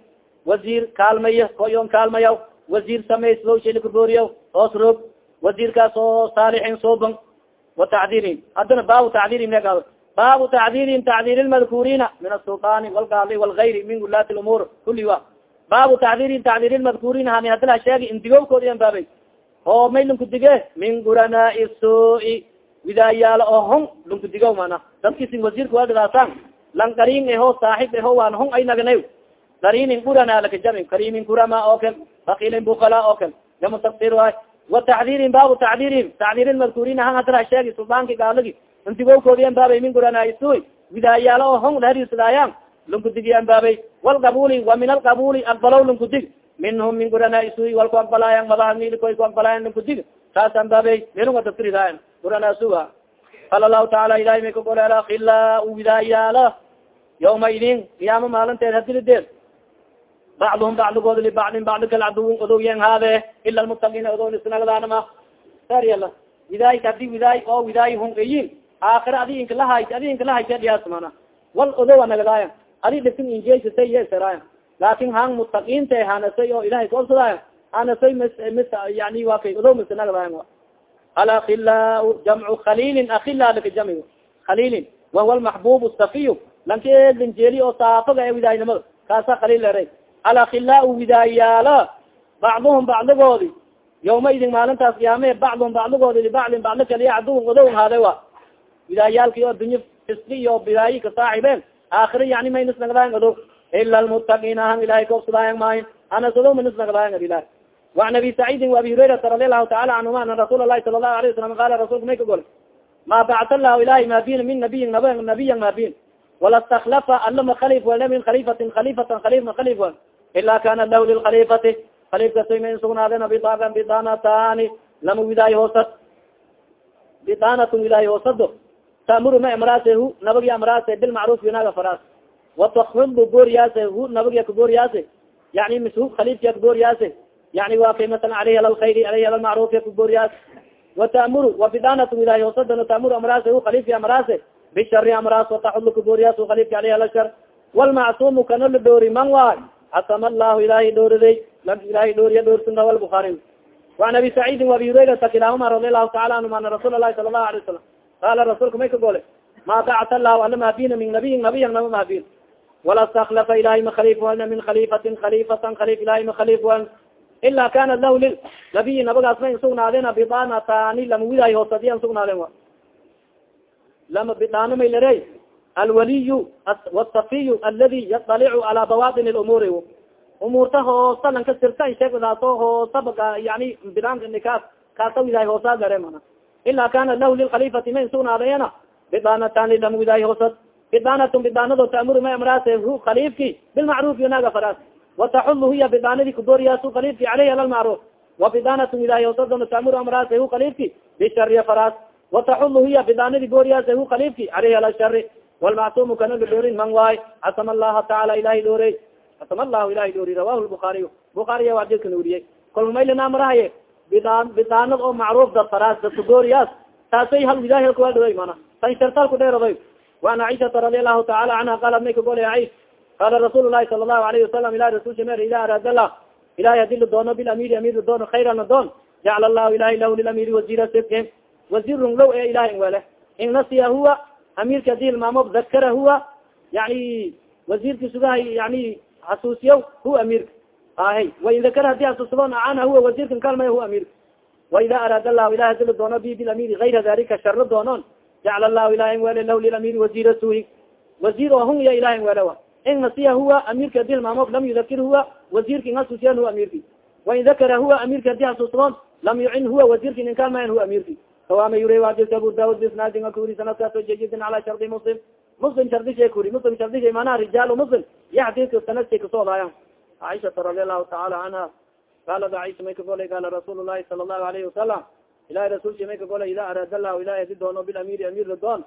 Waziir kaalmaya koyon kaalmaya wasiir samayslo shilikabooriya hoos roog wasiirkaas oo saalixin suuban wa tacdiirin haddana baabu tacdiirim lega baabu tacdiirin tacdiir lmadkurina min asulطaani walgaali walgayri min gulaati lumuur kuli wa baabu tacdiirin tacdiir lmadkurina hani hadila sheegi indigowkoodi an baabay. Oo may lunkudige min guranaa sui widaayaalo oo hon lunkudigow mana dadkisin wasiirka waadadaasan lan qarin eho saaxib eho waan hon ay nagnay darinin gurana lakajami karimin kurama oo kal fakilin bukala oo kal gama tafsir waay. Watacdiirin baabu tacdiirin tacdiir madkurin han hadra sheegi suldaanki gaalagi intigowkoodiyan baabay min gurana sui widaayaalo oo hon lahariisadaayan lunkudigiyan baabay. Walqabuli wa min alqabuli aqbalow lunkudig minhum min gurana sui walku aqbalaayan madaha milikoy ku aqbalaayan lunkudig saasan baabay minunga tafsiridayan gurana suga qala lahu taala ilahi may kagoleel akila widaayaalo yawma idin qiyaama maalinteed hadilideed bacduhum bacdigood libacdin bacdi kal caduwin odowyen haade ila lmutaqiina odown isnagdaanama saryala widaay hadi widaay oo widaay hun aakhira adi inkalahay adi inkalahaydhiyaas mana wal odowa nagdaaya adi dhifin injeysasay yesaraaya laakin han mutaqiinta hanasay oo ilahay koobsadaaya hanasay mis yani wa. Kay odow misnagdaaya alakilaa jamcu khaliilin akila laka jamci khaliilin wahuwa lmaxbub safiy lanka linjeeli oo saafaga ee widaaynimada kaasa khaliil leray alakilaa widaayaala bacduhum bacdigoodi yawma idin maalintaas qiyaame bacduhum bacdigoodi libacdin bacdi kaliya caduwan odown haade wa. Widaayaalki oo dunyo fisqi iyo bidaayi ka saaxibeen akira yani maynus nagdayan adog ila lmutakiin ahan ilahay koobsadayan maayo anas adog maynus nagdayan ad ilahi waan abi saciidin waabi hurayrata radi allahu taala canhuma ana rasuul lahi sala lahu alayه wasalam qala rasulka may ka gol. Ma bacta lahu ilahi mabin min nabiyin nabiyan mabin wala staklafa alama kalif wala min khalifatin kalifatan kalifna kalif a ila kanat lahu lilkalifati kalif kasoy mayn sugnaaden bidagan bidanatani lama widaay hoosad bidanatun widaay hoosado taamuru ma imraase hu nabag ya imraase bilmacruuf yunaaga faras watakfid bugooriyaase hu nabag ya kagooriyaase yani mis hu khaliifka ya kagooriyaase yani waa kay masala alayhi ala lkhayri alayhi ala lmacruuf ya kagooriyaas watamuru wabidanatu ilahi hosadano taamuru amraase hu khaliifka amraase bishari amraas wataxudlu kagooriyaas hu khaliifka alayhi ala shar walmacsuumu kana la dhoori man waay xasama allahu ilahay dhooriday la ilahay dhooriya dhoorsin rawa lbuhaari waan abi saciidin waabi hurayrata kilaahuma radi allahu taala anhum ana rasuula lahi sala allahu alay wasalam qala rasulka may ka gole ma dacta lah ala mahafina min nabiyin nabiyan nama mahafin wala staklafa ilahay ma khalif wana min khalifatin khalifatan khalif ilahay ma khalif wan ila kanat lah lil nabiyi nabagaas may sugnaadeen bidanatani lama widaay hoosadiyan sugnaadeen wa lama bidano may lere alwaliy wsafiy aladi yaطalicu cala bawatin اlumuuri umuurta hoosa lanka sirta sheegdaaso hoosa yani bidaanka nikaas kaasa widaay hoosa gare mana ila kana lahu lilkalifati may sugnaadayana bidanatani lama widaay hoosad bidanatun bidanado taamuru ma amraase hu kalifki bilmacruf yonaga faras wataxulu hiya bidanadi kudooriyaasu kalifki aleyhi ala lmacruf wa bidanatun widaay hoosadona taamuru amraase hu kalifki bishariya faras wataxulu hiya bidanadi gooriyaase hu kalifki aleyhi ala shari walmacsumu kanaga doorin man waay casama allaha taala ilahay doorey casama allahu ilahay doori rawahu lbukaariy bukaariya adilka nuuriyey kolka maylina marahaye bidaan bidaanad oo macruuf dad faraas dadka gooriyaas taasay hal widaay halka waa dhawey mana tan shartal ku dheeraday. Waan caishata radi allahu taala canha qalat may kagolay aish qaala rasuul lahi sala allahu alayhi wasalam ilahi rasul shamer ida araada lah ilahay haddii la doono bilamiri amir doono khayrana doon jacla allahu ilahay lahu lilamiri wazira sifkim wazir runglow ee ilahay wele in nasiya huwa amirka haddii hilmaamo dakara huwa yani wazirki sugahay yani hasuusiya huwa amirka ahe wain dakara haddii hasuusado acana huwa wazirkan kalmaya huwa amirka waida araada lahu ilahi la doono bi bilamiri gayra dalika sharo doonon jacla allahu ilahin wele lahu lilamiri wazira suhi. Wazir oo hun iya ilahin wele wa. In nasiya huwa amirka haddii hilmaamo lam yudakir huwa wazirki in hasuusiyan huwa amirki wain dakara huwa amirka haddii hasuusdoon lam yucin huwa wazirki nin kalmayan huwa amirki kawama yuri waadilka abu daud bisnaadin kuri sanadkaaso jayidin cala shardi muslim. Muslim shardishay kuri muslim shardishay manaha rijaal muslim iyo sanadkay kasoodayan caaishata radi allahu taala canha qaala caiisha may ka golay qaala rasuul lahi sala allahu alayhi wasalam ilahi rasulsha may ka golay ida araada lahu ilahi adi doono bilamiri amir ladoon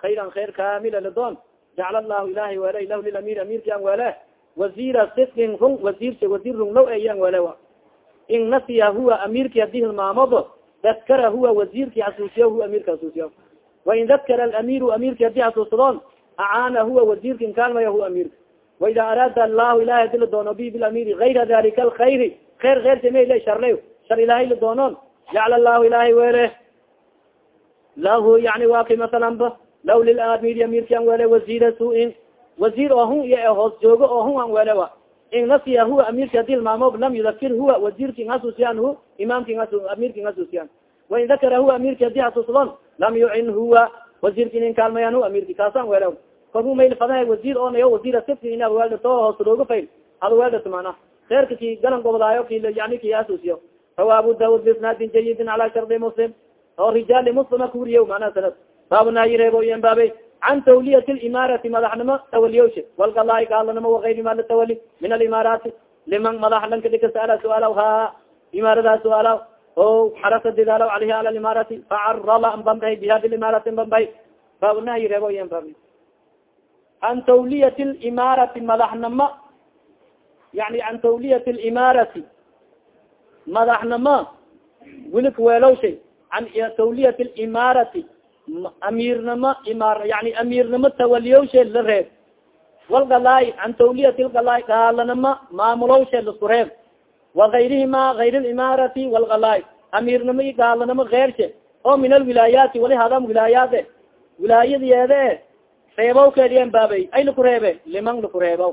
khayran khayr kamila ladoon jacla allahu ilahi wele lahu lilamir amirki an wele wazira sidkin rung wazirsa wazir rung law eyan wele wa. In nasiya huwa amirki haddii hilmaamobo dakara huwa wazirki hasuusiya hu amirka hasuusiya wain dakara alamiru amirki haddii hasuusadoon acaana huwa wazirki nkaalmaya hu amirka waida araada allahu ilahay haddii la doono bi bilamiri gayra dalika alkhayri khair keyrka mayle sharle shar ilahay la doonoon jacla allahu ilahay wele lahu yani waa kay masalan ba law lilamiri amirki an wele wazira suin wazir oo hun iyo hoos joogo oo hun an wele wa in nasiya huwa amirki haddii lmaamob lam yudakir huwa wazirki hasuusiyan hu imaamki amirki hasuusiyan wain dakara huwa amirki haddii hasuusdon lam yucin huwa wazirki nin kaalmayan hu amirki kaasaan wele korku mayl fadaha wazir onayo wazira sifki ina weeldato hoos looga fayl hada weeldato mana kheerka ki galan gobodaayo ki yani ki hasuusiyo rawa abu daud bisnaadin jayidin cala shardi muslim oo rijaali muslima kuriye mana sanad baabnaayi reeboyen baabey can tawliyat limaarati madaxnimo tawaliyowsha walgalaahi gaalanimo wagayri ma latawali min alimaaraati liman madax lanka dhika saala suaalaw ha imaaradaa suaalaw o xarasa didaalaw alayhi ala limaarati facarala ambambay biha bilimaarati ambambay baabnaayi reeboyen baab can tawliyat limaarati madaxnimo yani can tawliyat limaarati madaxnimo wilik weelowshay an tawliyat limaarati amiirnimo imar yani amiirnimo tawaliyowshe la reeb walgalaay can tawliyat lgalaay gaalanimo maamulowshe lasku reeb wagayrihima gayr limaarati walgalaay amiirnimo i gaalanimo keershe oo min alwilaayaati wali hadam wilaayaade wilaayadeede e reebowkeediyan baabay ay laku reebe liman laku reebow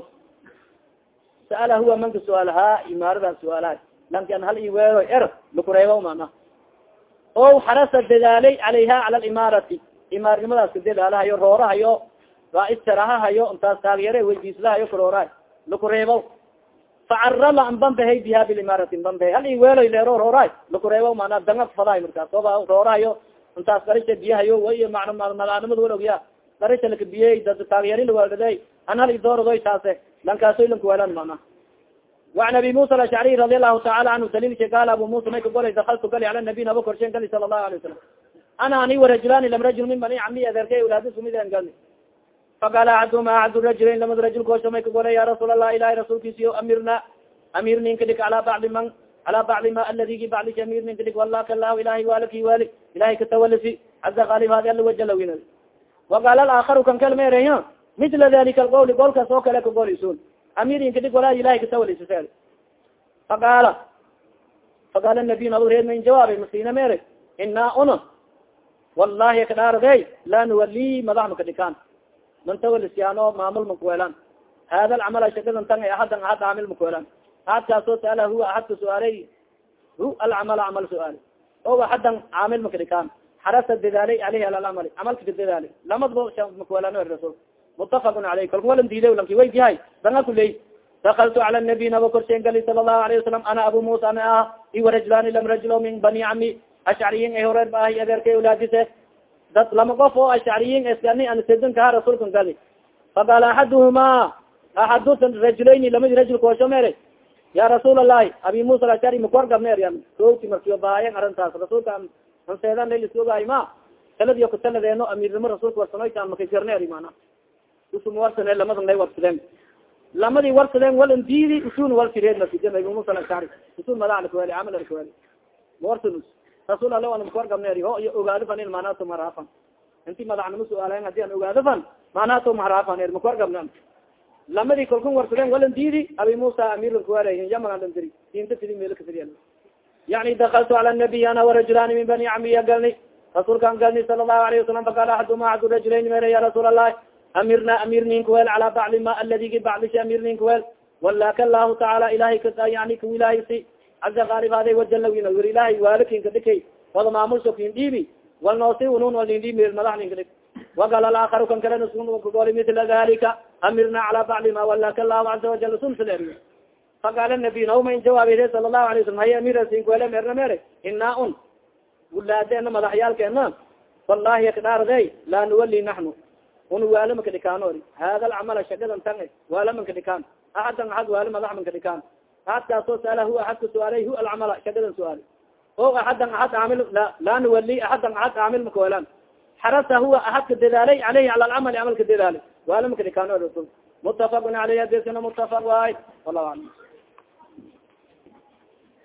sa'ala huwa manka suaalaha imaaradan suaalaha lanki an hal iweero er laku reebow mana o xarasa dadaalay calayha cala limaarati imaarnimadaas kadadaalahayo roorahayo waa istirahahayo intaas taagyare weydiislahayo karoorahay laku reebow facarala an bambahay biha bilimaarati bambahay hal iweeloy leero roorahay laku reebow mana danga fadahay markaas oba roorahayo intaas darisha biyahayo way malaanimad wal daritalkabiye dad taageerlawaagada anhal idoordoy taase. Lankaaso lankuwalan mana وan abi musa ashcri radi alahu taala anhu dalilka gaal abu musa may ka golay dakaltu gali ala nabi naba korshen gali sala lahu alayه salam ana ani warajulani lam rajul min bani ami adeerka wlaadisumidn gali faqala aduma ad rajulayn lamad rajul koosha may ka golay ya rasuul alah ilahi rasuulkiisiyo amirna amir ninka dhig ala bacdi man ala bacdi ma aladigi bacdika amir ninka dhig walaka lah ilahi walaki wali ilahi katawalisi caza kalib hadi ala wajalawina waqala alaakaru kan kal meerey mila dalika alqawli golkaas oo kale ka golisun amir inka dhig walaa ilahay katawalisisel faqaala faqaala nabiy naba reed mayn jawaabay masina mere inaa una wallahi kadhaarade laa nuwali madax makadhikaan mantawalisiyaano maamul makuweelaan hada alcamala shakadan tan ahadan ahad caamil makuweelaan ahadkaasoo saala huwa ahadka su'aalay hu alcamala camal su'aali o ahadan caamil makadhikaan xarasa dadaalay aleyhi ala lamali camalka ka dadaalay lamadba makuweelaan rasul mutafaqun aleyh kalku walan diiday lanki waydihay danga kuley dakaltu cala nabiy naba korseen gali sala lahu alayه wasalam ana abu musa ana ah iwa rajulani lam rajulo min bani cami ashcariyin ay horeer baahay adeerkay olaadise dad lama qof oo ashcariyin skani an sedin kaha rasulkan gali faqaala axaduhuma axadu rajulayni lamadi rajul koosho mere ya rasuul allahi abi musa alashcari makuargabner sooti markiyo baayan arintaas rasuulka anseedan laisogaay ma? Taladiyo kutaladeeno amiirnimo rasulka warsanoyta makajirneer mana usuma warsane lamadan lay warsadeen lamadii warsadeen walan diidi usun warsireed masije abi musa alashcari usun madax lakawaali camal lakawaali mawarsan rasuul ala ana makuargabneer ho iyo ogaado fan in maanaato marafan inti madaxnimo su'aalayan haddii an ogaado fan maanaato maharafan er makuargabna lamadii kalkun warsadeen walan diidi abi musa amiirlan kawaalayin yaman lan diri. Diinta tidi meel kasiriya yani dakaltu cala nabiy ana warajulani min bani camiya galni rasuulkaan galni sala lahu alayه wasalam faqala axaduma axadu rajulayn mere ya rasuul allahi amirna amir ninkuweel cala bacli ma aladigi bacdishi amir ninkuweel walaka allahu tacaala ilahay yani kawilaaysi caza kaalifaaday wajalawina wir ilahay waalikinka dhikay wada maamulso kin dhiibi wal noosi unun wal nindhiib madax ninka dhik وaqal aakar kan kale kagoli mila dalika amirna cala bacli ma walaka allahu caza wajal sulsle faqaala nabiy nauma in jawaabide sala lahu alay slam hay amirsinkuele merna mere inaa un gulaadeena madaxyaalkeena wallahi kadhaarade laa nuwali naxnu un waala maka dhikaano ori hada alcamala shagadan tan waala manka dhikaan axadan axad waala madax manka dhikaan axadkaasoo saala hu axadka su'aalay hu alcamala shagadan su'aali o axadan axad caamil laa nuwali axadan axad caamil makawelaan xarasa huwa axadka dadaalay aleyhi cala alcamali camalka dadaalay waala maka dhikaano ori rasul mutafaqun aleyh adeskana mutafaq waay wallahu aclam